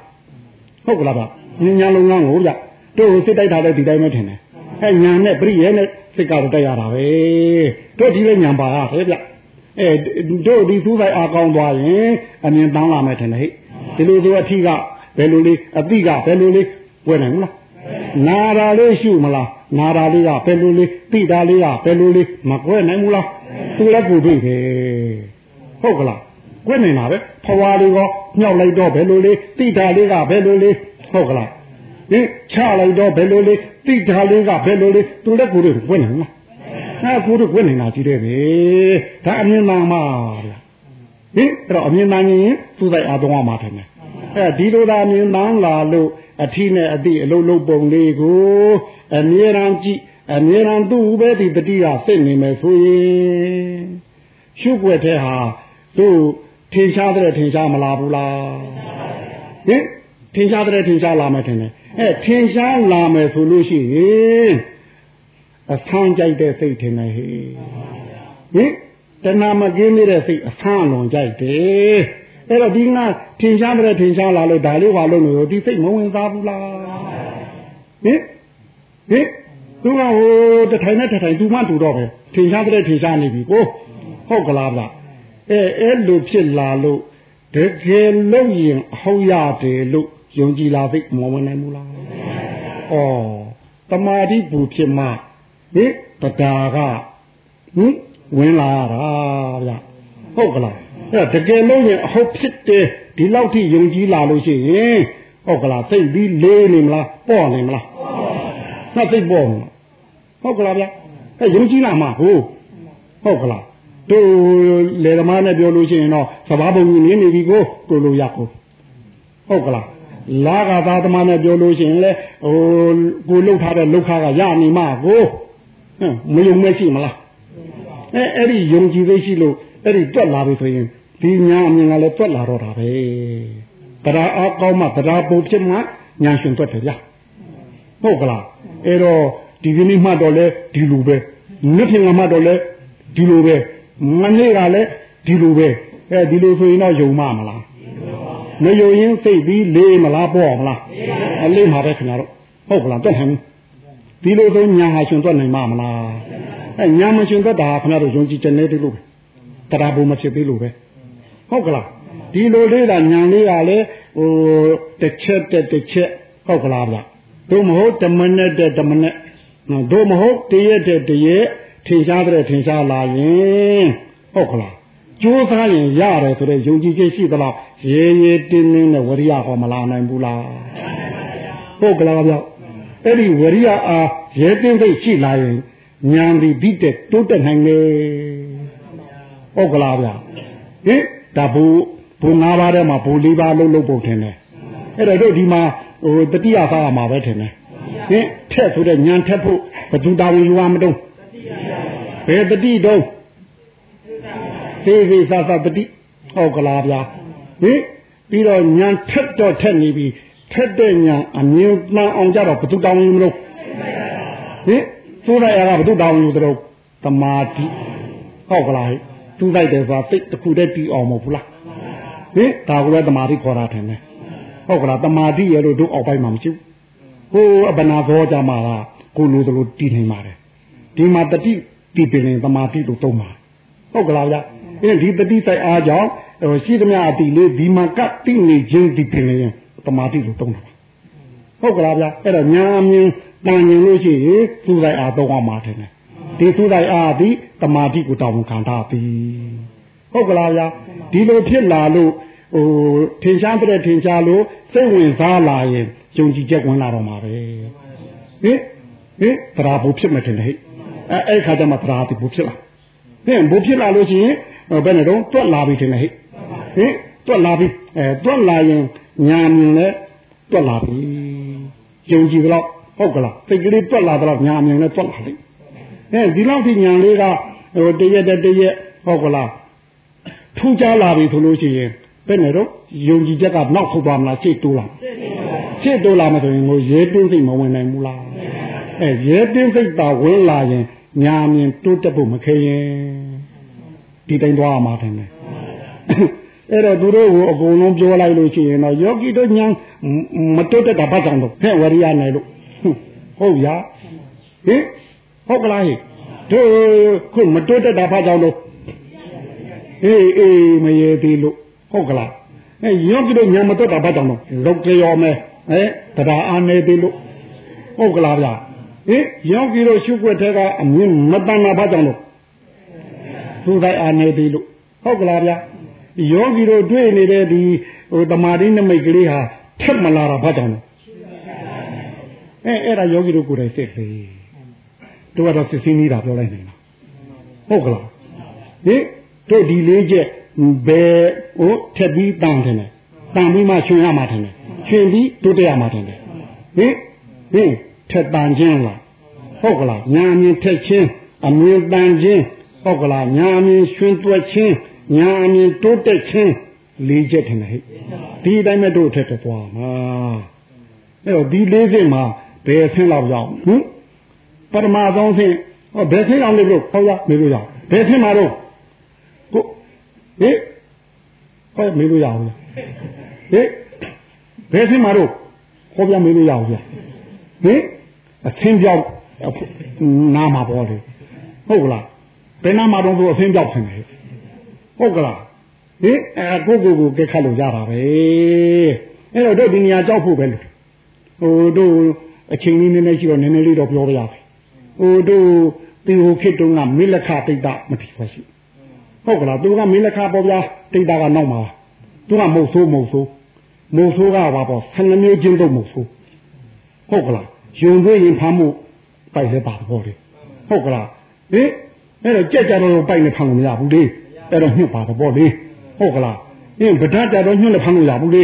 ဟုတ်ကလားဗျညာလုပ်ငန်းကိုဗျတို့စစ်တိုက်တာလည်းဒီတိုင်းပဲထင်တယ်အဲညာနဲ့ပြိရဲနဲ့စိတ်ကတော့တိုက်ရတာပဲတို့ဒီလည်းညာပါရတယ်ဗျ အဲတို့ဒီသူ့ဆိုင်အားကောင်းသွားရင်အမြင်တန်းလာမယ်ထင်တယ်ဟဲ့ဒီလိုဆိုအထီးကဘယ်လိုလေးအတိကဘယ်လိုလေးဝယ်နိုင်မလားနာတာလေးရှုမလားနာတာလေးကဘယ်လိုလေးတိတာလေးကဘယ်လိုလေးမကွဲနိုင်ဘူးလားသူလည်းကိုတွေ့တယ်ဟုတ်ကလားကွဲနေတာပဲဖွာလေးကောမြောက်လိုက်တော့ဘယ်လိုလေးတိတာလေးကဘယ်လိုလေးဟုတ်ကလားဟင်ချလိုက်တော့ဘယ်လိုလေးတိတာလေးကဘယ်လိုလေးသူလည်းကိုတွေ့ကွဲနိုင်လား အဲကိုတို့ကွဲနေတာကြည့်တယ်ပဲဒါအမြင်မှန်ပါဗျာဟင်အဲ့တော့အမြင်မှန်ရင်သူ့ဆိုင်အားသုံးရမှာတယ်အဲဒီလိုသာမြင်မှန်လာလို့အထီးနဲ့အတိအလုံးလုံးပုံလေးကိုအမြဲတမ်းကြည့်အမြဲတမ်းသူ့ပဲဒီတတိယစိတ်နေမယ်ဆိုရင်ရှုွက်တဲ့ဟာသူ့ထင်ရှားတဲ့ထင်ရှားမလားဘူးလားဟင်ထင်ရှားတဲ့ထင်ရှားလာမယ်ထင်တယ်အဲထင်ရှားလာမယ်ဆိုလို့ရှိရင် အဆန်းကြိုက်တဲ့စိတ်ထင်တယ်ဟေ့ဟင်တဏမကင်းနေတဲ့စိတ်အဆန်းလွန်ကြိုက်တယ်အဲ့တော့ဒီကထင်ရှားတဲ့ထင်ရှားလာလို့ဒါလေးဟာလုံးလို့ဒီစိတ်မဝင်စားဘူးလားဟင်ဟင်သူကဟိုတထိုင်နဲ့တထိုင်သူမှတူတော့ပဲထင်ရှားတဲ့ထင်ရှားနေပြီကိုဟုတ်ကလားဗျအဲအဲ့လိုဖြစ်လာလို့တကယ်လို့ရင်အဟုတ်ရတယ်လို့ယုံကြည်လာသိမဝင်နိုင်ဘူးလားဩတမာတိပူဖြစ်မှ ဟင်တရားကဟင်ဝင်လာတာဗျဟုတ်ကလားအဲ့တကယ်လို့ရင်အဟုတ်ဖြစ်တယ်ဒီလောက်ထိယုံကြည်လာလို့ရှိရင်ဟုတ်ကလားစိတ်ပြီးလေးနေမလားပေါ့နေမလားဟုတ်စိတ်ပေါ့ဟုတ်ကလားဗျအဲ့ယုံကြည်လာမှာဟုတ်ဟုတ်ကလားတို့လေသမားနဲ့ပြောလို့ရှိရင်တော့သဘာပုံကြီးနေနေပြီကိုကိုလိုရကိုဟုတ်ကလားလာကသာသမားနဲ့ပြောလို့ရှိရင်လေဟိုကိုလှုပ်ထားတဲ့လောက်ခါကရနေမှာကို ဟမ်မယုံမရှိမလားအဲအဲ့ဒီယုံကြည်သိရှိလို့အဲ့ဒီတွက်လာပြီဆိုရင်ဒီညာအမြင်ကလည်းတွက်လာတော့တာပဲတရားအကောင်းမှတရားပုံဖြစ်မှညာရှင်တွက်တယ်ဗျဟုတ်ကလားအဲ့တော့ဒီကနေ့မှတော့လဲဒီလိုပဲနေ့ပြင်ကမှတော့လဲဒီလိုပဲမနေ့ကလည်းဒီလိုပဲအဲဒီလိုဆိုရင်တော့ယုံမမလားမယုံရင်စိတ်ပြီးလေးမလားပေါ့မလားအလေးမှာပဲခင်ဗျားတို့ဟုတ်ကလားတက်ဟန် ဒီလိုဆိုညာဟာရှင်တွက်နိုင်မှာမလားအဲညာမရှင်တွက်တာခင်ဗျားတို့ယုံကြည်ချက်နေတယ်လို့ပဲတရားဘုံမဖြစ်သေးလို့ပဲဟုတ်ကလားဒီလိုလေးကညာလေးကလည်းဟိုတစ်ချက်တက်တစ်ချက်ဟုတ်ကလားဗျတို့မဟုတ်တမနဲ့တက်တမနဲ့တို့မဟုတ်တရက်တက်တရက်ထင်ရှားတဲ့ထင်ရှားလာရင်ဟုတ်ကလားကြိုးစားရင်ရတယ်ဆိုတဲ့ယုံကြည်ခြင်းရှိသလားရေရေတင်းတင်းနဲ့ဝရိယဟောမလာနိုင်ဘူးလားဟုတ်ကလားဗျ အဲ့ဒီဝရိယအားရေတင်းသိရှိလာရင်ဉာဏ်ဒီပြီးတဲ့တိုးတက်နိုင်လေဟုတ်ကလားဗျဟင်ဒါဘူဘူ၅ပါးထဲမှာဘူ၄ပါးလုံးလုံးပုံထင်တယ်အဲ့တော့တို့ဒီမှာဟိုတတိယသားရမှာပဲထင်တယ်ဟင်ထက်ဆိုတဲ့ဉာဏ်ထက်ဖို့ဘသူတာဝန်ယူရမတော့ဘယ်တတိတော့သေသေးသာသာတတိဟုတ်ကလားဗျာဟင်ပြီးတော့ညာထက်တော့ထက်နေပြီ ထက်တဲ့ညာအမြင်မှန်အောင်ကြတော့ဘသူတောင်းယူမလို့ဟင်သိုးရရကဘသူတောင်းယူတော့တမာတိဟုတ်ကလားသူလိုက်တယ်ဆိုတာစိတ်တစ်ခုတည်းတီးအောင်မဟုတ်ဘူးလားဟင်ဒါကလည်းတမာတိခေါ်တာထင်တယ်ဟုတ်ကလားတမာတိရလို့တို့အောက်ပိုင်းမှာမရှိဘူးဟိုအပနာဘောကြမှာလားကိုလိုသလိုတီးနေပါတယ်ဒီမှာတတိတီးပင်တမာတိလို့သုံးပါဟုတ်ကလားဗျအဲဒီတတိဆိုင်အားကြောင့်ရှိသမျှအတိလေးဒီမှာကတိနေခြင်းဒီပင်ရင် တမာတိလို့သုံးတာဟုတ်ကလားဗျအဲ့တော့ညာမြင်တန်ရင်လို့ရှိရင်သူ့ဆိုင်အားသုံးအောင်မှာတယ်ဒီသူ့ဆိုင်အားဒီတမာတိကိုတောင်းခံတာပြီဟုတ်ကလားဗျဒီလိုဖြစ်လာလို့ဟိုထင်ရှားတဲ့ထင်ရှားလို့စိတ်ဝင်စားလာရင်ယုံကြည်ချက်ဝင်လာတော့မှာပဲဟင်ဟင်တရားဘူးဖြစ်မှတင်တယ်ဟဲ့အဲအဲ့ခါကျမှတရားတိဘူးဖြစ်လာဟင်ဘူးဖြစ်လာလို့ရှိရင်ဘယ်နဲ့တော့တွက်လာပြီတင်တယ်ဟဲ့ဟင်တွက်လာပြီအဲတွက်လာရင် ညာမြင်လဲတွက်လာပြီဟယုံကြည်တော့ဟုတ်ကလားစိတ်ကလေးတွက်လာတော့ညာအမြင်နဲ့တွက်လာလိမ့်အဲဒီလောက်ထိညာလေးကဟိုတရက်တရက်ဟုတ်ကလားထူးခြားလာပြီဆိုလို့ရှိရင်ဘယ်နဲ့တော့ယုံကြည်ချက်ကနောက်ထုတ်သွားမလားရှေ့တိုးလာရှေ့တိုးလာမှဆိုရင်ကိုရဲတင်းစိတ်မဝင်နိုင်ဘူးလားအဲရဲတင်းစိတ်သာဝင်လာရင်ညာမြင်တိုးတက်ဖို့မခဲရင်ဒီတိုင်းသွားမှာတယ် အဲ့တော့သူတို့ကိုအကုန်လုံးပြောလိုက်လို့ရှိရင်တော့ယောဂီတို့ညာမတိုးတက်တာဘာကြောင့်လို့ဖဲ့ဝရိယနိုင်လို့ဟုတ်ရဟင်ဟုတ်ကလားဟိတို့ခုမတိုးတက်တာဘာကြောင့်လို့အေးအေးမရေသေးလို့ဟုတ်ကလားအဲယောဂီတို့ညာမတိုးတာဘာကြောင့်လို့လောကရောမဲဟဲ့တရားအားနေသေးလို့ဟုတ်ကလားဗျာဟင်ယောဂီတို့ရှုွက်တဲ့ကအမြင်မတန်တာဘာကြောင့်လို့သူတိုင်းအားနေသေးလို့ဟုတ်ကလားဗျာ ယောဂီတို့တွေ့နေတဲ့ဒီဟိုတမာတိနမိတ်ကလေးဟာထက်မလာတာဘာကြောင့်လဲအဲအဲ့ဒါယောဂီတို့ကိုယ်တိုင်စစ်လေတို့ကတော့စစ်စင်းနေတာပြောလိုက်နေတာဟုတ်ကလားဟင်တို့ဒီလေးချက်ဘယ်ဟိုထက်ပြီးတန်တယ်တန်ပြီးမှရှင်ရမှာတယ်ရှင်ပြီးတို့တက်ရမှာတယ်ဟင်ဟင်ထက်တန်ခြင်းလားဟုတ်ကလားညာမြင်ထက်ခြင်းအမြင်တန်ခြင်းဟုတ်ကလားညာမြင်ရှင်တွက်ခြင်း ညာအမြင်တိုးတက်ခြင်းလေးချက်ထင်တယ်ဟဲ့ဒီအတိုင်းမဲ့တို့ထက်သွားမှာအဲ့တော့ဒီလေးချက်မှာဘယ်ဆင်းလောက်ရောက်ဟင်ပထမဆုံးဆင်းဟောဘယ်ဆင်းအောင်လို့ဟောရမေးလို့ရဘယ်ဆင်းမှာတော့ကိုဟေးဟောမေးလို့ရအောင်ဟေးဘယ်ဆင်းမှာတော့ဟောပြမေးလို့ရအောင်ဗျဟင်အဆင်းပြောက်နာမှာပေါ်လေဟုတ်လားဘယ်နာမှာတော့ဆိုအဆင်းပြောက်ဆင်းတယ် ဟုတ်ကလားဟင်အဲကိုကိုကိုကက်ခတ်လို့ရတာပဲအဲ့တော့တို့ဒီနေရာကြောက်ဖို့ပဲလို့ဟိုတို့အချိန်လေးနည်းနည်းရှိတော့နည်းနည်းလေးတော့ပြောပြရမယ်ဟိုတို့ဒီဟိုခေတ်တုန်းကမေလခတိတ်တမထီပါရှိဟုတ်ကလားသူကမေလခပေါ်ပြတိတ်တကနောက်မှာသူကမုတ်ဆိုးမုတ်ဆိုးမုတ်ဆိုးကပါပေါ့ဆယ်မျိုးချင်းတော့မုတ်ဆိုးဟုတ်ကလားယုံသွေးရင်ဖမ်းမှုပိုက်လဲပါတော့လေဟုတ်ကလားဟင်အဲ့တော့ကြက်ကြတော့ပိုက်နေဖမ်းလို့မရဘူးလေ အဲ့တော့ညှစ်ပါတော့ပေါ့လေဟုတ်ကလားအင်းဗဒကြတော့ညှစ်လည်းဖမ်းလို့ရဘူးလေ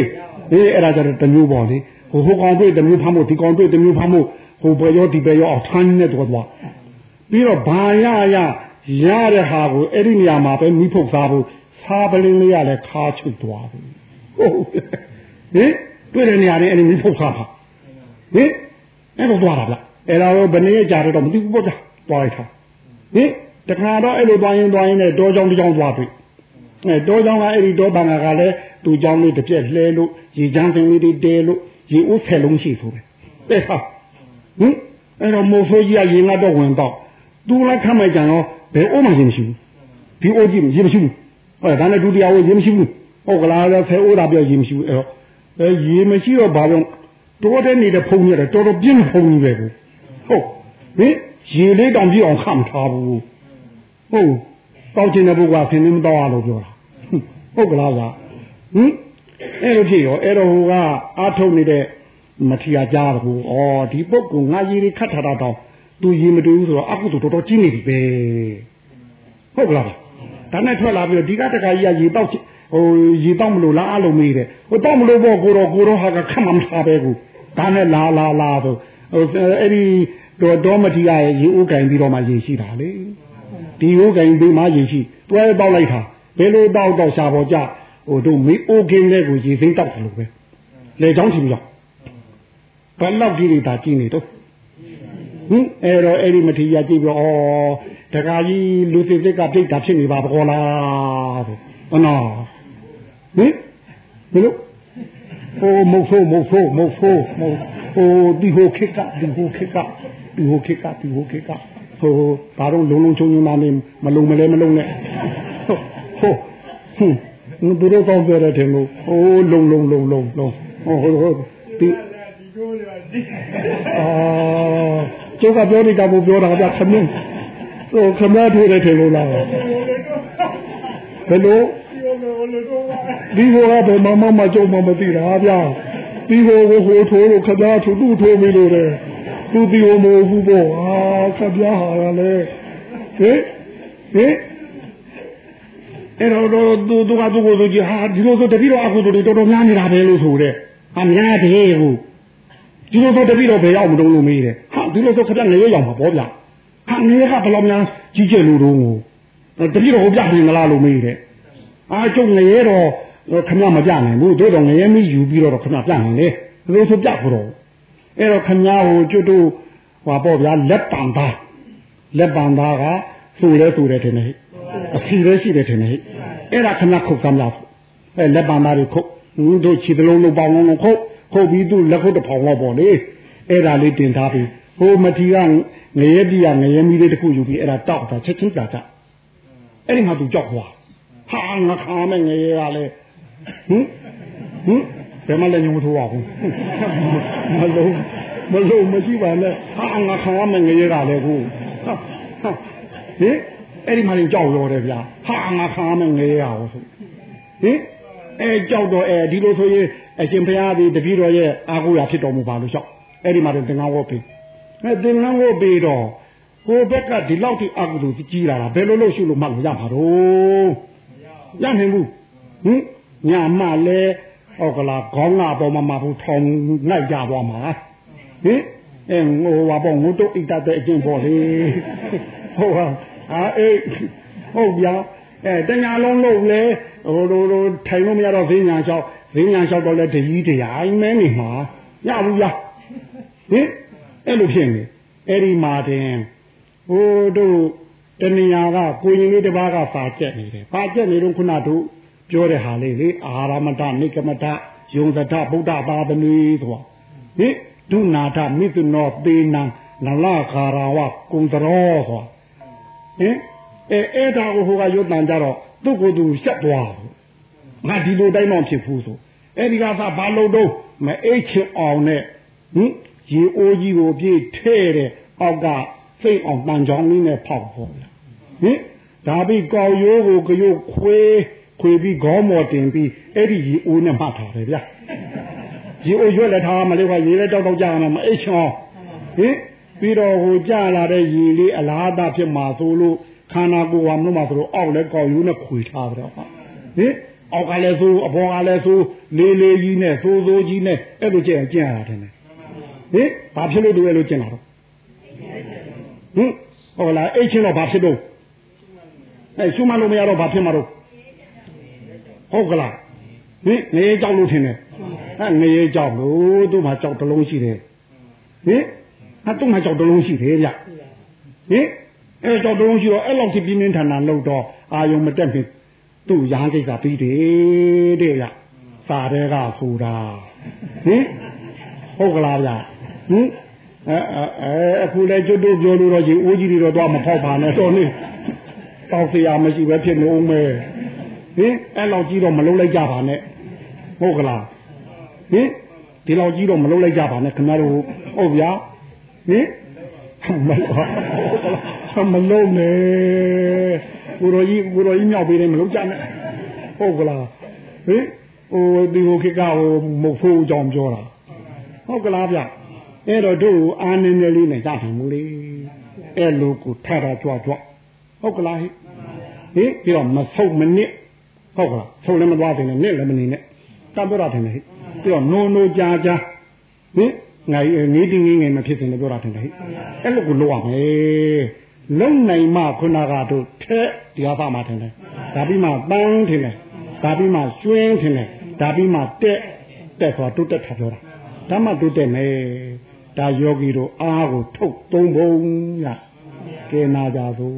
အေးအဲ့ဒါကြတော့တမျိုးပေါ့လေဟိုဟိုကောင်တွေ့တမျိုးဖမ်းဖို့ဒီကောင်တွေ့တမျိုးဖမ်းဖို့ဟိုဘယ်ရောဒီဘယ်ရောအောင်ထမ်းနေတော့သွားပြီးတော့ဘာရရရတဲ့ဟာကိုအဲ့ဒီနေရာမှာပဲမိဖုတ်စားဖို့စားပလင်းလေးရလဲခါချုပ်သွားဘူးဟုတ်ဟင်တွေ့တဲ့နေရာတွေအဲ့ဒီမိဖုတ်စားပါဟင်အဲ့တော့သွားတာဗျအဲ့ဒါတော့ဘယ်နည်းကြာတော့မသိဘူးပေါ့ဗျသွားလိုက်တာဟင် တခါတော့အဲ့လိုသွားရင်သွားရင်လည်းတောကြောင်တောကြောင်သွားပြီအဲတောကြောင်ကအဲ့ဒီတောပန်ကလည်းသူကြောင်လေးတစ်ပြက်လှဲလို့ရေချမ်းစင်လေးတွေတဲလို့ရေဦးဖက်လုံးရှိဆိုပဲတဲ့ဟာဟင်အဲ့တော့မိုးဆိုးကြီးကရေငတ်တော့ဝင်တော့သူလည်းခမ်းမိုက်ကြံတော့ဘယ်အိုးမှရေမရှိဘူးဒီအိုးကြီးရေမရှိဘူးဟဲ့ဒါနဲ့ဒုတိယအိုးရေမရှိဘူးဟုတ်ကလားဆယ်အိုးတာပြောရေမရှိဘူးအဲ့တော့အဲရေမရှိတော့ဘာလို့တိုးတဲ့နေတဲ့ဖုံကြီးတယ်တော်တော်ပြင်းဖုံကြီးပဲကိုဟုတ်ဟင်ရေလေးတောင်ပြည့်အောင်ခမ်းထားဘူး ဟုတ်တောက်ချင်တဲ့ပုဂ္ဂိုလ်ကဆင်းနေမတော့ရလို့ပြောတာဟုတ်ကလားကဟင်အဲ့လိုဖြစ်ရောအဲ့တော့ဟိုကအာထုတ်နေတဲ့မထီယာကြားတော့ဩဒီပုဂ္ဂိုလ်ငါရည်ရခတ်ထားတာတော့သူရည်မတူဘူးဆိုတော့အကုသိုလ်တော်တော်ကြီးနေပြီပဲဟုတ်ကလားဒါနဲ့ထွက်လာပြီးတော့ဒီကတခါကြီးကရေတောက်ဟိုရေတောက်မလို့လားအလုံးမေးတယ်ဟိုတောက်မလို့ပေါ့ကိုတော့ကိုတော့ဟာကခတ်မှမထားပဲကူဒါနဲ့လာလာလာဆိုဟိုအဲ့ဒီတော်တော်မထီယာရဲ့ရေဥကင်ပြီးတော့မှရေရှိတာလေ ဒီဟိုကင်ပြီးမှရေရှိတွဲတောက်လိုက်တာဘယ်လိုတောက်တော့ရှာပေါ်ကြဟိုတို့မေးအိုကင်းတဲ့ကိုရေစိမ့်တောက်တယ်လို့ပဲလေချောင်းချင်ကြောက်ဘယ်လောက်ကြီးနေတာကြီးနေတော့ဟင်အဲ့တော့အဲ့ဒီမထေရကြည့်ပြီးဩတခါကြီးလူစစ်စစ်ကပြိတ်တာဖြစ်နေပါဘောလားဆိုဟုတ်နော်ဟင်ဘယ်လိုဟိုမုတ်ဆိုးမုတ်ဆိုးမုတ်ဆိုးမုတ်ဟိုဒီဟိုခိကဒီဟိုခိကဒီဟိုခိကဒီဟိုခိက ဟိုဘာတော့လုံးလုံးချုံချုံနာနေမလုံးမလဲမလုံးနဲ့ဟုတ်ဟင်းဘယ်တော့တော့ပြောတယ်တဲ့လို့ဟိုလုံးလုံးလုံးလုံးလုံးဟိုဟိုဟိုဒီအာကျုပ်ကပြောနေတာကိုပြောတာကခမင်းဟိုခမည်းထိုးတယ်ထင်လို့လားဘယ်လိုဒီဟိုကဘယ်မှမကျုံမမသိတာဗျာဒီဟိုကိုဟိုထိုးလို့ခမည်းထိုးသူ့ထိုးပြီလို့တဲ့ သူဒီဟိုမဟုတ်ဘူးပေါ့အာခမည်းဟာလည်းဟင်ဟင်အဲ့တော့သူသူကသူ့ကိုသူကြီးဟာဒီလိုဆိုတပည့်တော်အခုတို့တော်တော်များနေတာပဲလို့ဆိုတဲ့အများတယ်ကိုဒီလိုဆိုတပည့်တော်ဘယ်ရောက်မတုံးလို့မေးတယ်ဟာဒီလိုဆိုခက်ငရဲရောက်မှာပေါ့ဗျာဟာငရဲကဘယ်လောက်များကြီးကျယ်လို့တော့ကိုတပည့်တော်ဟိုပြနိုင်မလားလို့မေးတယ်အာကျုပ်ငရဲတော့ခမမပြနိုင်ဘူးတို့တော့ငရဲမီးယူပြီးတော့ခမပြနိုင်လေဒီလိုဆိုပြဖို့တော့ အဲ့တော့ခမဟိုကျွတ်တို့ဟွာပေါ့ဗျာလက်ပံသားလက်ပံသားကစူရဲစူရဲတယ်နေအစီရဲရှိတယ်တယ်နေအဲ့ဒါခမခုတ်ကမ်းလားအဲ့လက်ပံသားတွေခုတ်တို့ခြေတလုံးလုံးပေါင်းလုံးခုတ်ခုတ်ပြီးသူ့လက်ခုတ်တစ်ဖောင်တော့ပေါ့လေအဲ့ဒါလေးတင်ထားပြီးဟိုမတီကငရဲတီးကငရဲမီးလေးတစ်ခုယူပြီးအဲ့ဒါတောက်တာချက်ချင်းကြာကြအဲ့ဒီမှာသူကြောက်သွားဟာငါခါမဲ့ငရဲကလည်းဟင်ဟင် ဘယ်မှလည်းညုံမထိုးပါဘူးမလုံးမလုံးမရှိပါနဲ့ဟာငါခါမဲ့ငရဲကလည်းခုဟာဟာဟင်အဲ့ဒီမှာလည်းကြောက်ရောတယ်ဗျာဟာငါခါမဲ့ငရဲရအောင်ဆိုဟင်အဲကြောက်တော့အဲဒီလိုဆိုရင်အရှင်ဘုရားဒီတပည့်တော်ရဲ့အာဟုရာဖြစ်တော်မူပါလို့ရှောက်အဲ့ဒီမှာတော့သင်္ကန်းဝတ်ပြီအဲသင်္ကန်းဝတ်ပြီးတော့ဟိုဘက်ကဒီလောက်ထိအကုသိုလ်ကြီးလာတာဘယ်လိုလုပ်ရှုလို့မှလို့ရမှာတော့ရနိုင်ဘူးဟင်ညာမလဲ ဟုတ်ကလားခေါင်းလာပေါ်မှာမဟုတ်ထောင်လိုက်ကြသွားမှာဟင်အဲငိုပါပေါ့ငိုတော့ဣတတဲ့အကျင့်ပေါ့လေဟုတ်ဟာအာအေးဟုတ်ဗျာအဲတညာလုံးလုံးလေဟိုလိုလိုထိုင်လို့မရတော့ဈေးညာလျှောက်ဈေးညာလျှောက်တော့လဲတကြီးတရားမဲနေမှာရဘူးလားဟင်အဲ့လိုဖြစ်နေအဲ့ဒီမှာတင်ဟိုတို့တဏှာကကိုရင်လေးတစ်ပါးကစာကျက်နေတယ်။စာကျက်နေတော့ခုနတို့ ပြောတဲ့ဟာလေးလေအာရမတနိကမတယုံသတဗုဒ္ဓသာသမီဆိုဟင်ဒုနာထမိသုနောပေနံနလခါရာဝကုံတရောဆိုဟင်အဲအဲ့ဒါကိုဟိုကရွတ်တန်ကြတော့သူ့ကိုယ်သူရှက်သွားဘူးငါဒီလိုတိုင်းတော့ဖြစ်ဘူးဆိုအဲ့ဒီကသာဘာလို့တော့မအိတ်ချင်အောင်နဲ့ဟင်ရေအိုးကြီးကိုပြေးထဲ့တဲ့အောက်ကစိတ်အောင်တန်ချောင်းလေးနဲ့ဖောက်ဖို့ဟင်ဒါပြီးကောက်ရိုးကိုကြိုးခွေး ခွေပြီးခေါင်းမော်တင်ပြီးအဲ့ဒီရေအိုးနဲ့မှတ်ထားတယ်ဗျာရေအိုးရွက်လက်ထားမလေးကရေလက်တောက်တောက်ကြရမှာမအိတ်ချောင်းဟင်ပြီးတော့ဟိုကြလာတဲ့ရေလေးအလားသားဖြစ်မှာဆိုလို့ခန္ဓာကိုယ်ကမလို့မှဆိုတော့အောက်လဲကောက်ရိုးနဲ့ခွေထားတယ်ဟင်အောက်ကလည်းဆိုအပေါ်ကလည်းဆိုလေးလေးကြီးနဲ့ဆိုးဆိုးကြီးနဲ့အဲ့လိုကျင့်ကျင့်ရတာတယ်ဟင်ဘာဖြစ်လို့တူရဲ့လို့ကျင့်လာတော့ဟင်ဟုတ်လားအိတ်ချင်းတော့ဘာဖြစ်တော့အဲရှုမလို့မရတော့ဘာဖြစ်မှာတော့ ဟုတ်ကလားဟင်ငရေကြောက်လို့ထင်တယ်ဟဲ့ငရေကြောက်လို့သူ့မှာကြောက်တလုံးရှိတယ်ဟင်ဟာသူ့မှာကြောက်တလုံးရှိတယ်ဗျဟင်အဲကြောက်တလုံးရှိတော့အဲ့လောက်ကြီးပြင်းပြင်းထန်ထန်လို့တော့အာယုံမတက်ဘူးသူ့ရားကိစ္စပြီးတယ်တဲ့ဗျစာတဲကဆိုတာဟင်ဟုတ်ကလားဗျဟင်အဲအဲအခုလည်းကျွတ်တို့ပြောလို့တော့ရှင်အိုးကြီးတွေတော့တော့မဖောက်ပါနဲ့တော်နေတောက်စရာမရှိပဲဖြစ်နေဦးမယ် ဟင်အဲ့လောက်ကြီးတော့မလုံးလိုက်ကြပါနဲ့ဟုတ်ကလားဟင်ဒီလောက်ကြီးတော့မလုံးလိုက်ကြပါနဲ့ခင်ဗျားတို့ဟုတ်ဗျာဟင်မလုံးမလုံးနဲ့ကိုရောကြီးကိုရောကြီးမြောက်ပေးတယ်မလုံးကြနဲ့ဟုတ်ကလားဟင်ဟိုဒီဟိုခေတ်ကဟိုမုတ်ဖိုးကြောင်ပြောတာဟုတ်ကလားဗျအဲ့တော့တို့အာနင်းနေလေးနဲ့ရနိုင်မလို့အဲ့လိုကိုထတာကြွကြွဟုတ်ကလားဟိဟင်ပြီးတော့မဆုံးမနစ် ဟုတ်ကလားဆုံးလည်းမသွားတယ်နဲ့နစ်လည်းမနေနဲ့တတ်ပြောတာတယ်ဟိပြီးတော့နိုးနိုးကြာကြာဟင်ငါငေးတင်းငင်းငယ်မဖြစ်စင်လည်းပြောတာတယ်ဟိအဲ့လိုကိုလုပ်ရမယ်လုံနိုင်မှခုနကတို့ထဲတရားဖမှာတယ်ဒါပြီးမှပန်းတယ်ဒါပြီးမှကျွင်းတယ်ဒါပြီးမှတက်တက်ဆိုတာတိုးတက်ထားပြောတာဓမ္မတိုးတက်မယ်ဒါယောဂီတို့အားကိုထုတ်သုံးပုံရကဲနာကြသို့